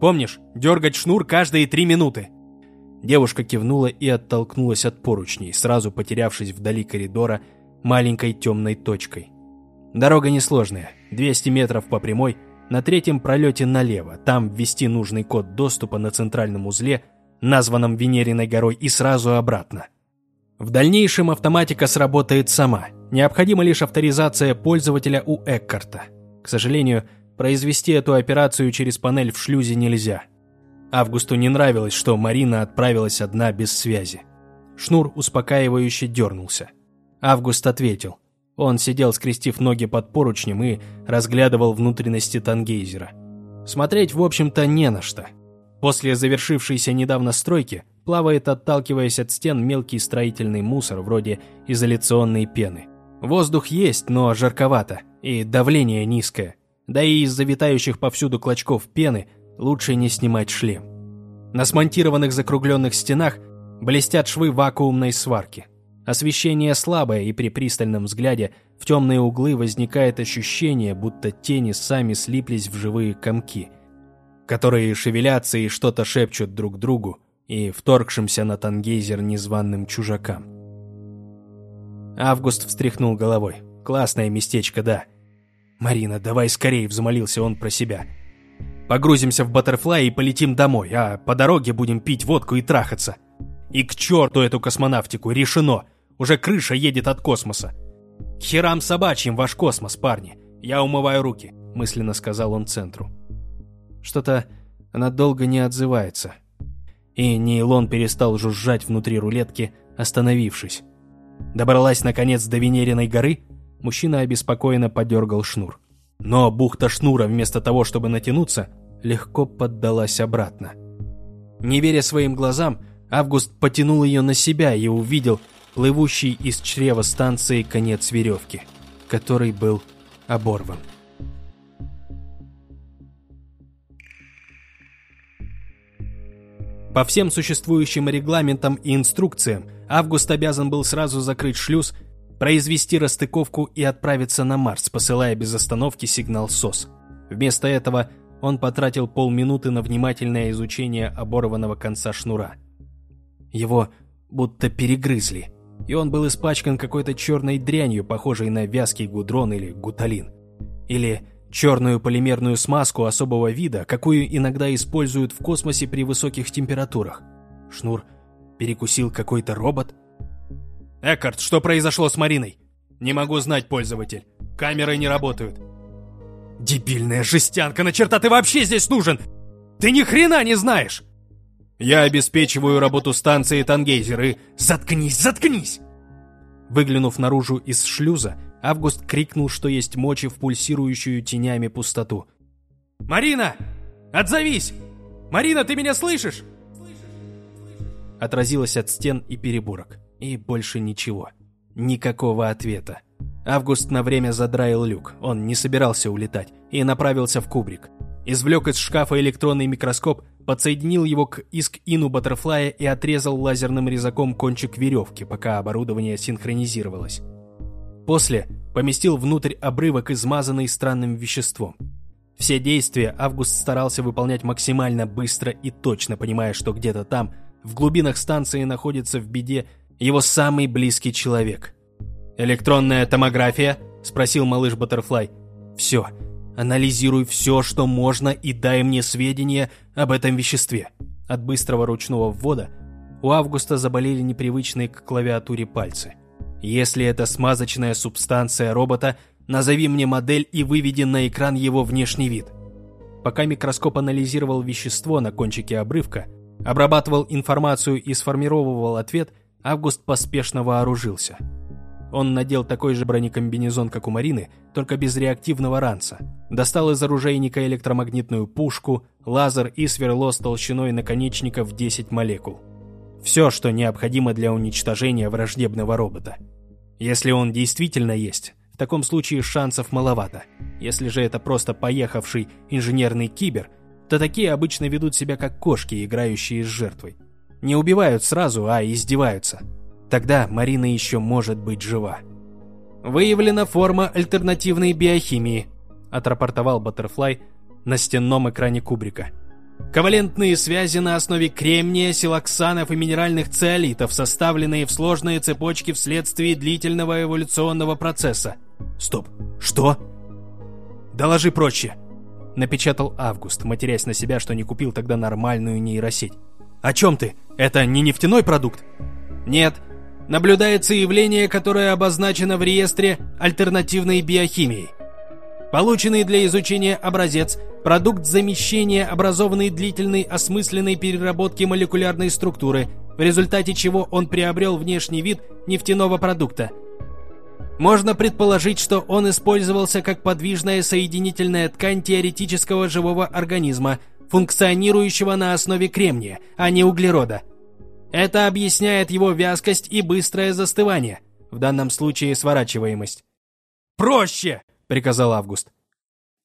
Помнишь, дергать шнур каждые три минуты?» Девушка кивнула и оттолкнулась от поручней, сразу потерявшись вдали коридора маленькой темной точкой. Дорога несложная, 200 метров по прямой, на третьем пролете налево, там ввести нужный код доступа на центральном узле, названном Венериной горой, и сразу обратно. В дальнейшем автоматика сработает сама, необходима лишь авторизация пользователя у Эккарта. К сожалению, произвести эту операцию через панель в шлюзе нельзя – Августу не нравилось, что Марина отправилась одна без связи. Шнур успокаивающе дернулся. Август ответил. Он сидел, скрестив ноги под поручнем и разглядывал внутренности Тангейзера. Смотреть, в общем-то, не на что. После завершившейся недавно стройки плавает, отталкиваясь от стен, мелкий строительный мусор, вроде изоляционной пены. Воздух есть, но жарковато, и давление низкое. Да и из-за витающих повсюду клочков пены лучше не снимать шлем. На смонтированных закругленных стенах блестят швы вакуумной сварки. Освещение слабое, и при пристальном взгляде в темные углы возникает ощущение, будто тени сами слиплись в живые комки, которые шевелятся и что-то шепчут друг другу и вторгшимся на тангейзер незваным чужакам. Август встряхнул головой. «Классное местечко, да». «Марина, давай скорее!» — взмолился он про себя — Погрузимся в Баттерфлай и полетим домой, а по дороге будем пить водку и трахаться. И к черту эту космонавтику, решено. Уже крыша едет от космоса. К херам собачьим ваш космос, парни. Я умываю руки, мысленно сказал он центру. Что-то она долго не отзывается. И нейлон перестал жужжать внутри рулетки, остановившись. Добралась, наконец, до Венериной горы? Мужчина обеспокоенно подергал шнур. Но бухта шнура, вместо того, чтобы натянуться, легко поддалась обратно. Не веря своим глазам, Август потянул ее на себя и увидел плывущий из чрева станции конец веревки, который был оборван. По всем существующим регламентам и инструкциям Август обязан был сразу закрыть шлюз, произвести расстыковку и отправиться на Марс, посылая без остановки сигнал СОС. Вместо этого он потратил полминуты на внимательное изучение оборванного конца шнура. Его будто перегрызли, и он был испачкан какой-то черной дрянью, похожей на вязкий гудрон или гуталин. Или черную полимерную смазку особого вида, какую иногда используют в космосе при высоких температурах. Шнур перекусил какой-то робот? «Эккарт, что произошло с Мариной?» «Не могу знать, пользователь. Камеры не работают. Дебильная жестянка, на черта ты вообще здесь нужен? Ты ни хрена не знаешь! Я обеспечиваю работу станции Тангейзер и... Заткнись, заткнись! Выглянув наружу из шлюза, Август крикнул, что есть мочи в пульсирующую тенями пустоту. «Марина! Отзовись! Марина, ты меня слышишь?» Отразилось от стен и переборок. И больше ничего. Никакого ответа. Август на время задраил люк, он не собирался улетать, и направился в кубрик. Извлек из шкафа электронный микроскоп, подсоединил его к иск-ину Баттерфлая и отрезал лазерным резаком кончик веревки, пока оборудование синхронизировалось. После поместил внутрь обрывок, измазанный странным веществом. Все действия Август старался выполнять максимально быстро и точно, понимая, что где-то там, в глубинах станции, находится в беде его самый близкий человек – «Электронная томография?» — спросил малыш Баттерфлай. «Все. Анализируй все, что можно, и дай мне сведения об этом веществе». От быстрого ручного ввода у Августа заболели непривычные к клавиатуре пальцы. «Если это смазочная субстанция робота, назови мне модель и выведи на экран его внешний вид». Пока микроскоп анализировал вещество на кончике обрывка, обрабатывал информацию и сформировывал ответ – Август поспешно вооружился. Он надел такой же бронекомбинезон, как у Марины, только без реактивного ранца. Достал из оружейника электромагнитную пушку, лазер и сверло с толщиной наконечника в 10 молекул. Все, что необходимо для уничтожения враждебного робота. Если он действительно есть, в таком случае шансов маловато. Если же это просто поехавший инженерный кибер, то такие обычно ведут себя как кошки, играющие с жертвой. Не убивают сразу, а издеваются. Тогда Марина еще может быть жива. «Выявлена форма альтернативной биохимии», – отрапортовал Баттерфлай на стенном экране кубрика. Ковалентные связи на основе кремния, силоксанов и минеральных циолитов, составленные в сложные цепочки вследствие длительного эволюционного процесса. Стоп, что? Доложи проще. Напечатал Август, матерясь на себя, что не купил тогда нормальную нейросеть. О чем ты? Это не нефтяной продукт? Нет. Наблюдается явление, которое обозначено в реестре альтернативной биохимии. Полученный для изучения образец – продукт замещения, образованный длительной осмысленной переработки молекулярной структуры, в результате чего он приобрел внешний вид нефтяного продукта. Можно предположить, что он использовался как подвижная соединительная ткань теоретического живого организма, функционирующего на основе кремния, а не углерода. Это объясняет его вязкость и быстрое застывание, в данном случае сворачиваемость. «Проще!» приказал Август.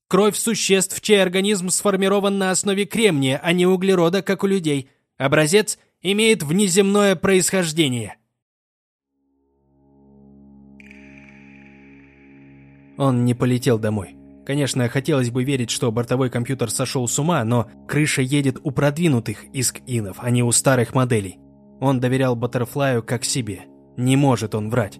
Кровь существ, чей организм сформирован на основе кремния, а не углерода, как у людей. Образец имеет внеземное происхождение. Он не полетел домой. Конечно, хотелось бы верить, что бортовой компьютер сошел с ума, но крыша едет у продвинутых иск-инов, а не у старых моделей. Он доверял Баттерфлаю как себе. Не может он врать.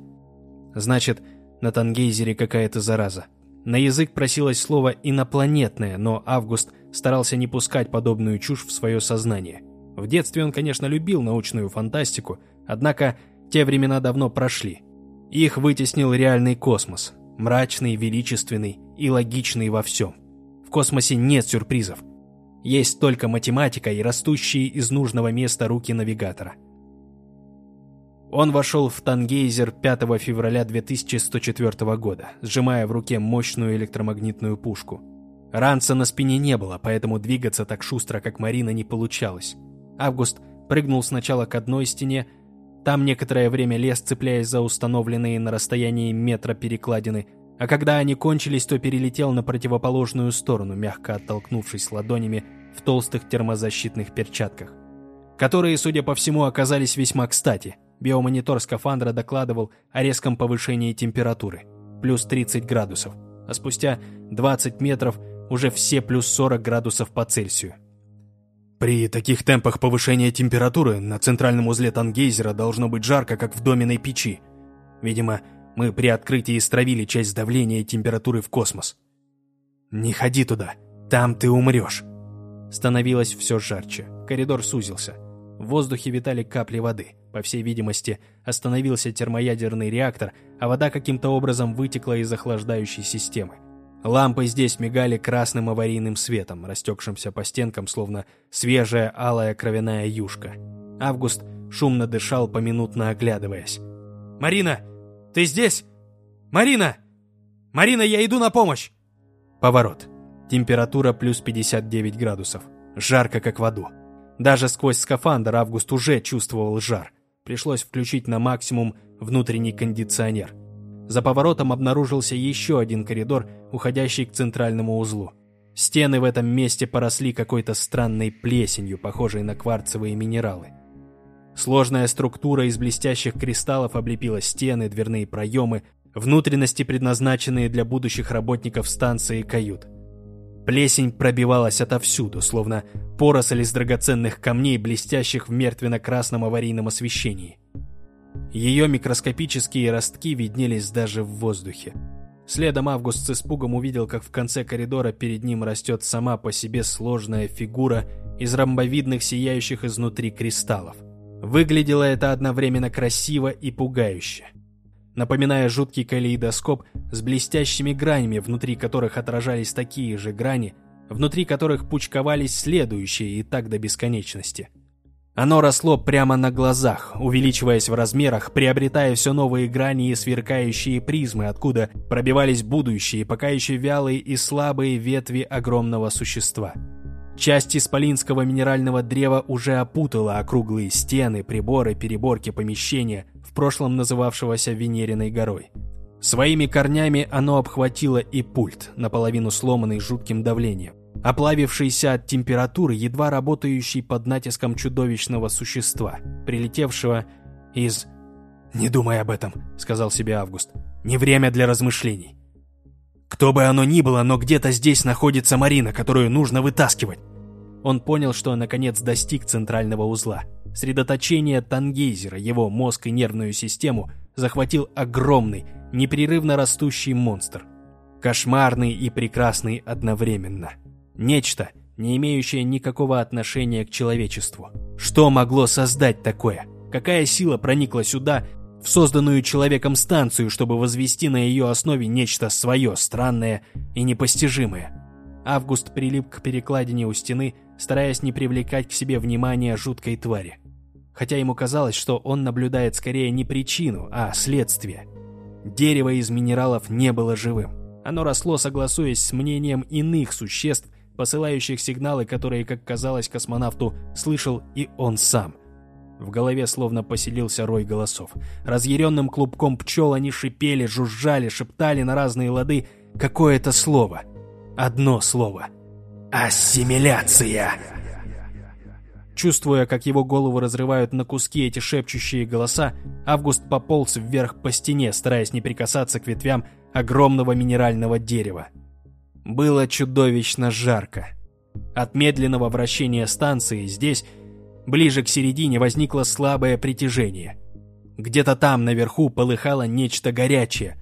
Значит, на Тангейзере какая-то зараза. На язык просилось слово «инопланетное», но Август старался не пускать подобную чушь в свое сознание. В детстве он, конечно, любил научную фантастику, однако те времена давно прошли. Их вытеснил реальный космос, мрачный, величественный и логичный во всем. В космосе нет сюрпризов. Есть только математика и растущие из нужного места руки навигатора – он вошел в Тангейзер 5 февраля 2104 года, сжимая в руке мощную электромагнитную пушку. Ранца на спине не было, поэтому двигаться так шустро, как Марина, не получалось. Август прыгнул сначала к одной стене, там некоторое время лез, цепляясь за установленные на расстоянии метра перекладины, а когда они кончились, то перелетел на противоположную сторону, мягко оттолкнувшись ладонями в толстых термозащитных перчатках, которые, судя по всему, оказались весьма кстати – Биомонитор скафандра докладывал о резком повышении температуры. Плюс 30 градусов. А спустя 20 метров уже все плюс 40 градусов по Цельсию. При таких темпах повышения температуры на центральном узле Тангейзера должно быть жарко, как в доменной печи. Видимо, мы при открытии стравили часть давления и температуры в космос. Не ходи туда, там ты умрешь. Становилось все жарче, коридор сузился. В воздухе витали капли воды. По всей видимости, остановился термоядерный реактор, а вода каким-то образом вытекла из охлаждающей системы. Лампы здесь мигали красным аварийным светом, растекшимся по стенкам, словно свежая алая кровяная юшка. Август шумно дышал, поминутно оглядываясь. «Марина! Ты здесь? Марина! Марина, я иду на помощь!» Поворот. Температура плюс 59 градусов. Жарко, как в аду. Даже сквозь скафандр Август уже чувствовал жар. Пришлось включить на максимум внутренний кондиционер. За поворотом обнаружился еще один коридор, уходящий к центральному узлу. Стены в этом месте поросли какой-то странной плесенью, похожей на кварцевые минералы. Сложная структура из блестящих кристаллов облепила стены, дверные проемы, внутренности, предназначенные для будущих работников станции и кают. Плесень пробивалась отовсюду, словно поросль из драгоценных камней, блестящих в мертвенно-красном аварийном освещении. Ее микроскопические ростки виднелись даже в воздухе. Следом Август с испугом увидел, как в конце коридора перед ним растет сама по себе сложная фигура из ромбовидных сияющих изнутри кристаллов. Выглядело это одновременно красиво и пугающе напоминая жуткий калейдоскоп с блестящими гранями, внутри которых отражались такие же грани, внутри которых пучковались следующие и так до бесконечности. Оно росло прямо на глазах, увеличиваясь в размерах, приобретая все новые грани и сверкающие призмы, откуда пробивались будущие, пока еще вялые и слабые ветви огромного существа. Часть исполинского минерального древа уже опутала округлые стены, приборы, переборки помещения, в прошлом называвшегося Венериной горой. Своими корнями оно обхватило и пульт, наполовину сломанный жутким давлением оплавившийся от температуры, едва работающий под натиском чудовищного существа, прилетевшего из... «Не думай об этом», — сказал себе Август. «Не время для размышлений. Кто бы оно ни было, но где-то здесь находится Марина, которую нужно вытаскивать». Он понял, что наконец достиг центрального узла. Средоточение Тангейзера, его мозг и нервную систему захватил огромный, непрерывно растущий монстр. Кошмарный и прекрасный одновременно. Нечто, не имеющее никакого отношения к человечеству. Что могло создать такое? Какая сила проникла сюда, в созданную человеком станцию, чтобы возвести на ее основе нечто свое, странное и непостижимое? Август прилип к перекладине у стены, стараясь не привлекать к себе внимания жуткой твари. Хотя ему казалось, что он наблюдает скорее не причину, а следствие. Дерево из минералов не было живым. Оно росло, согласуясь с мнением иных существ, посылающих сигналы, которые, как казалось космонавту, слышал и он сам. В голове словно поселился рой голосов. Разъяренным клубком пчел они шипели, жужжали, шептали на разные лады какое-то слово. Одно слово. «Ассимиляция!» Чувствуя, как его голову разрывают на куски эти шепчущие голоса, Август пополз вверх по стене, стараясь не прикасаться к ветвям огромного минерального дерева. Было чудовищно жарко. От медленного вращения станции здесь, ближе к середине, возникло слабое притяжение. Где-то там наверху полыхало нечто горячее,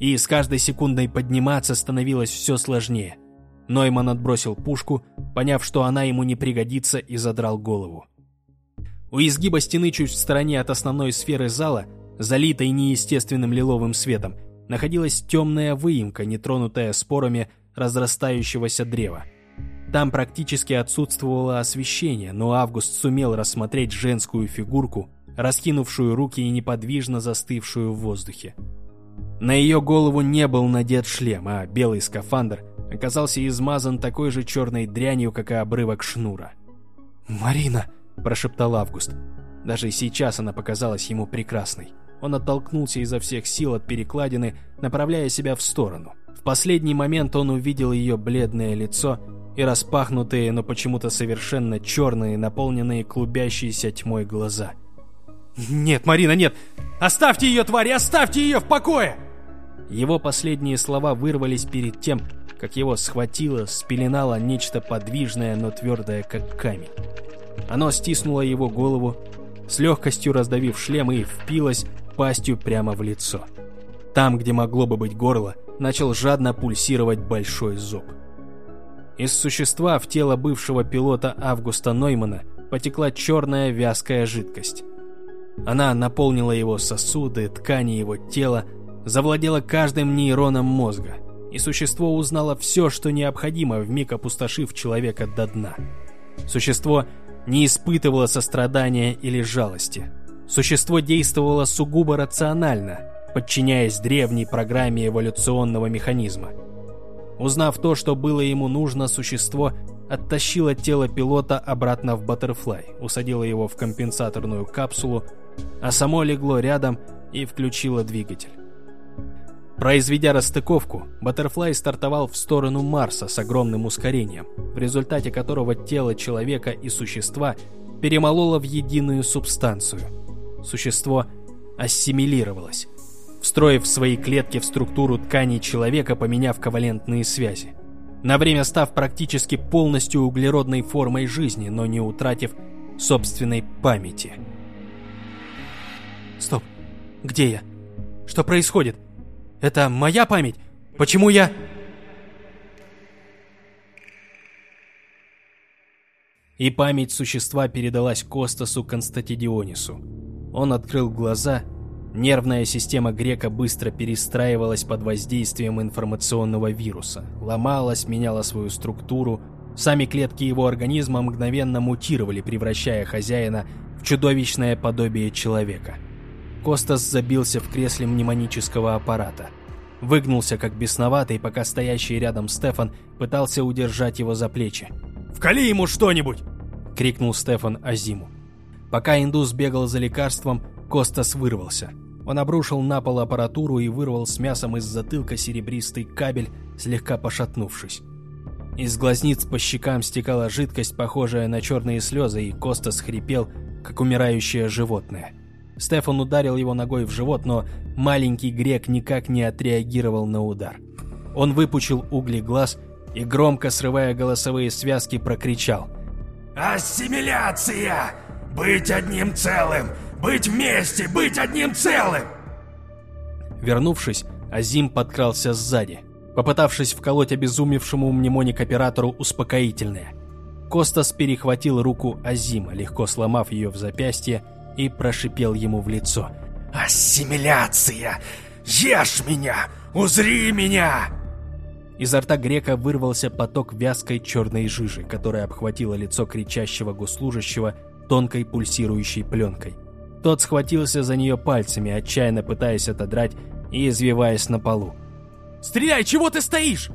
и с каждой секундой подниматься становилось все сложнее. Нойман отбросил пушку, поняв, что она ему не пригодится, и задрал голову. У изгиба стены чуть в стороне от основной сферы зала, залитой неестественным лиловым светом, находилась темная выемка, нетронутая спорами разрастающегося древа. Там практически отсутствовало освещение, но Август сумел рассмотреть женскую фигурку, раскинувшую руки и неподвижно застывшую в воздухе. На ее голову не был надет шлем, а белый скафандр оказался измазан такой же черной дрянью, как и обрывок шнура. «Марина!» – прошептал Август. Даже сейчас она показалась ему прекрасной. Он оттолкнулся изо всех сил от перекладины, направляя себя в сторону – последний момент он увидел ее бледное лицо и распахнутые, но почему-то совершенно черные, наполненные клубящейся тьмой глаза. «Нет, Марина, нет! Оставьте ее, твари, оставьте ее в покое!» Его последние слова вырвались перед тем, как его схватило, спеленало нечто подвижное, но твердое, как камень. Оно стиснуло его голову, с легкостью раздавив шлем и впилось пастью прямо в лицо. Там, где могло бы быть горло, начал жадно пульсировать большой зуб. Из существа в тело бывшего пилота Августа Ноймана потекла черная вязкая жидкость. Она наполнила его сосуды, ткани его тела, завладела каждым нейроном мозга, и существо узнало все, что необходимо, вмиг опустошив человека до дна. Существо не испытывало сострадания или жалости. Существо действовало сугубо рационально – подчиняясь древней программе эволюционного механизма. Узнав то, что было ему нужно, существо оттащило тело пилота обратно в Баттерфлай, усадило его в компенсаторную капсулу, а само легло рядом и включило двигатель. Произведя расстыковку, Баттерфлай стартовал в сторону Марса с огромным ускорением, в результате которого тело человека и существа перемололо в единую субстанцию. Существо ассимилировалось встроив свои клетки в структуру тканей человека, поменяв ковалентные связи. На время став практически полностью углеродной формой жизни, но не утратив собственной памяти. Стоп. Где я? Что происходит? Это моя память? Почему я... И память существа передалась Костасу Констатидионису. Он открыл глаза Нервная система Грека быстро перестраивалась под воздействием информационного вируса, ломалась, меняла свою структуру, Сами клетки его организма мгновенно мутировали, превращая хозяина в чудовищное подобие человека. Костас забился в кресле мнемонического аппарата. Выгнулся как бесноватый, пока стоящий рядом Стефан пытался удержать его за плечи. «Вкали ему что-нибудь!» — крикнул Стефан Азиму. Пока индус бегал за лекарством, Костас вырвался. Он обрушил на пол аппаратуру и вырвал с мясом из затылка серебристый кабель, слегка пошатнувшись. Из глазниц по щекам стекала жидкость, похожая на черные слезы, и Костас хрипел, как умирающее животное. Стефан ударил его ногой в живот, но маленький грек никак не отреагировал на удар. Он выпучил угли глаз и, громко срывая голосовые связки, прокричал. «Ассимиляция! Быть одним целым! Быть вместе! Быть одним целым!» Вернувшись, Азим подкрался сзади, попытавшись вколоть обезумевшему мнемоник-оператору успокоительное. Костас перехватил руку Азима, легко сломав ее в запястье, и прошипел ему в лицо. «Ассимиляция! Ешь меня! Узри меня!» Изо рта грека вырвался поток вязкой черной жижи, которая обхватила лицо кричащего госслужащего тонкой пульсирующей пленкой. Тот схватился за нее пальцами, отчаянно пытаясь отодрать и извиваясь на полу. «Стреляй, чего ты стоишь?»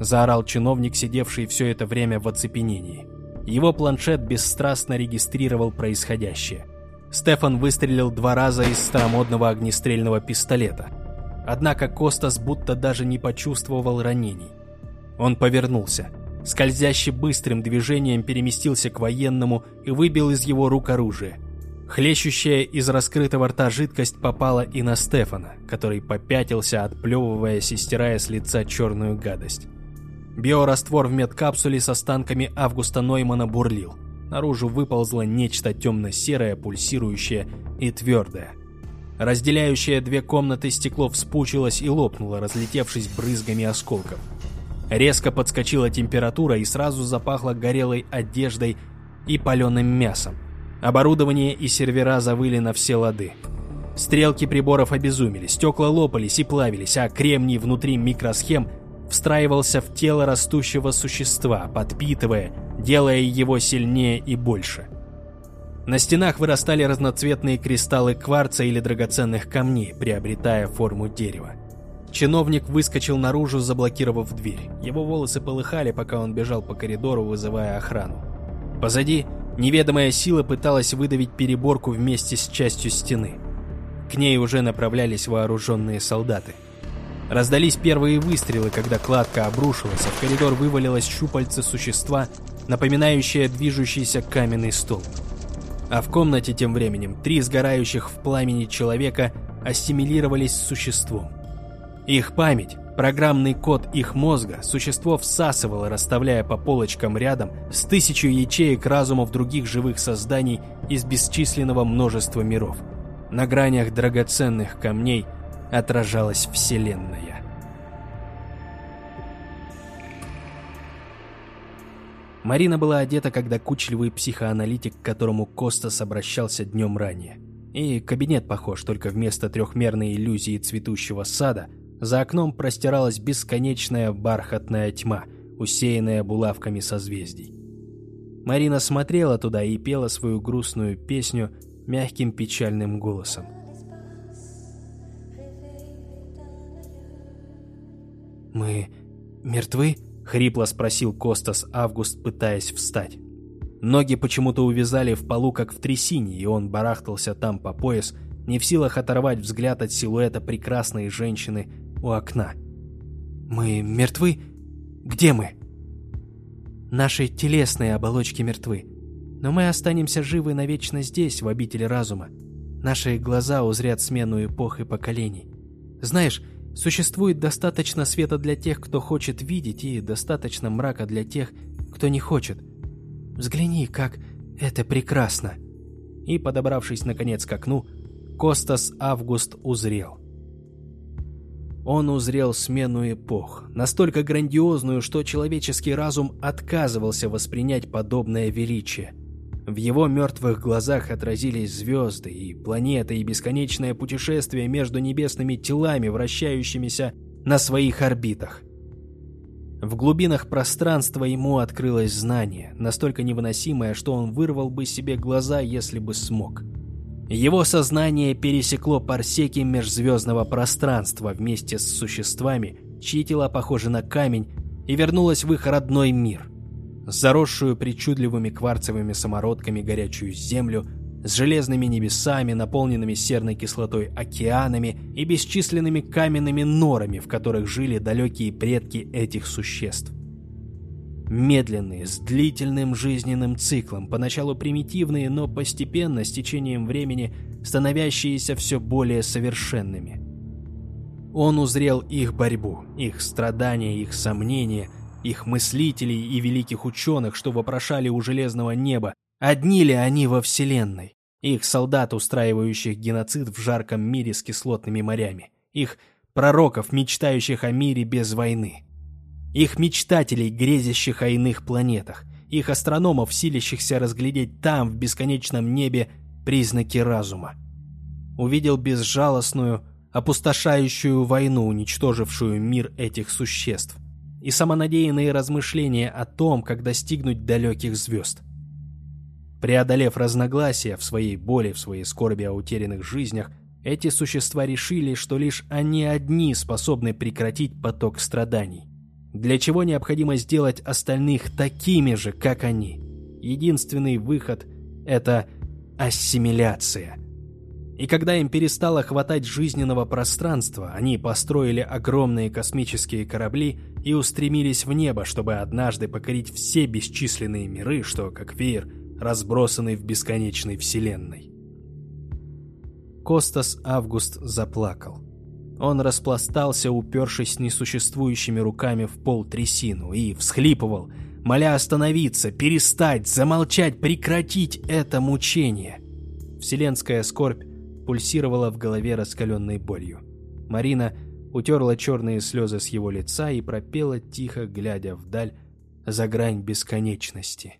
Заорал чиновник, сидевший все это время в оцепенении. Его планшет бесстрастно регистрировал происходящее. Стефан выстрелил два раза из старомодного огнестрельного пистолета. Однако Костас будто даже не почувствовал ранений. Он повернулся. Скользяще быстрым движением переместился к военному и выбил из его рук оружие. Хлещущая из раскрытого рта жидкость попала и на Стефана, который попятился, отплевываясь и стирая с лица черную гадость. Биораствор в медкапсуле с останками Августа Ноймана бурлил. Наружу выползло нечто темно-серое, пульсирующее и твердое. Разделяющее две комнаты стекло вспучилось и лопнуло, разлетевшись брызгами осколков. Резко подскочила температура и сразу запахло горелой одеждой и паленым мясом. Оборудование и сервера завыли на все лады. Стрелки приборов обезумели, стекла лопались и плавились, а кремний внутри микросхем встраивался в тело растущего существа, подпитывая, делая его сильнее и больше. На стенах вырастали разноцветные кристаллы кварца или драгоценных камней, приобретая форму дерева. Чиновник выскочил наружу, заблокировав дверь. Его волосы полыхали, пока он бежал по коридору, вызывая охрану. Позади неведомая сила пыталась выдавить переборку вместе с частью стены. К ней уже направлялись вооруженные солдаты. Раздались первые выстрелы, когда кладка обрушилась, а в коридор вывалилось щупальце существа, напоминающее движущийся каменный столб. А в комнате тем временем три сгорающих в пламени человека ассимилировались с существом. Их память, программный код их мозга, существо всасывало, расставляя по полочкам рядом с тысячу ячеек разумов других живых созданий из бесчисленного множества миров. На гранях драгоценных камней – отражалась Вселенная. Марина была одета, когда кучливый психоаналитик, к которому Костас обращался днем ранее. И кабинет похож, только вместо трехмерной иллюзии цветущего сада за окном простиралась бесконечная бархатная тьма, усеянная булавками созвездий. Марина смотрела туда и пела свою грустную песню мягким печальным голосом. «Мы мертвы?» — хрипло спросил Костас Август, пытаясь встать. Ноги почему-то увязали в полу, как в трясине, и он барахтался там по пояс, не в силах оторвать взгляд от силуэта прекрасной женщины у окна. «Мы мертвы? Где мы?» «Наши телесные оболочки мертвы, но мы останемся живы навечно здесь, в обители разума. Наши глаза узрят смену эпох и поколений. Знаешь, Существует достаточно света для тех, кто хочет видеть, и достаточно мрака для тех, кто не хочет. Взгляни, как это прекрасно. И, подобравшись наконец к окну, Костас Август узрел. Он узрел смену эпох, настолько грандиозную, что человеческий разум отказывался воспринять подобное величие – в его мертвых глазах отразились звезды и планеты, и бесконечное путешествие между небесными телами, вращающимися на своих орбитах. В глубинах пространства ему открылось знание, настолько невыносимое, что он вырвал бы себе глаза, если бы смог. Его сознание пересекло парсеки межзвездного пространства вместе с существами, чьи тела похожи на камень, и вернулось в их родной мир. Заросшую причудливыми кварцевыми самородками горячую землю, с железными небесами, наполненными серной кислотой океанами и бесчисленными каменными норами, в которых жили далекие предки этих существ. Медленные, с длительным жизненным циклом, поначалу примитивные, но постепенно, с течением времени, становящиеся все более совершенными. Он узрел их борьбу, их страдания, их сомнения, их мыслителей и великих ученых, что вопрошали у железного неба, одни ли они во Вселенной, их солдат, устраивающих геноцид в жарком мире с кислотными морями, их пророков, мечтающих о мире без войны. Их мечтателей, грезящих о иных планетах, их астрономов, силящихся разглядеть там, в бесконечном небе, признаки разума. Увидел безжалостную, опустошающую войну, уничтожившую мир этих существ, и самонадеянные размышления о том, как достигнуть далеких звезд. Преодолев разногласия в своей боли, в своей скорби о утерянных жизнях, эти существа решили, что лишь они одни способны прекратить поток страданий для чего необходимо сделать остальных такими же, как они. Единственный выход – это ассимиляция. И когда им перестало хватать жизненного пространства, они построили огромные космические корабли и устремились в небо, чтобы однажды покорить все бесчисленные миры, что, как веер, разбросаны в бесконечной вселенной. Костас Август заплакал. Он распластался, упершись несуществующими руками в пол трясину, и всхлипывал, моля остановиться, перестать, замолчать, прекратить это мучение. Вселенская скорбь пульсировала в голове раскаленной болью. Марина утерла черные слезы с его лица и пропела, тихо глядя вдаль, за грань бесконечности.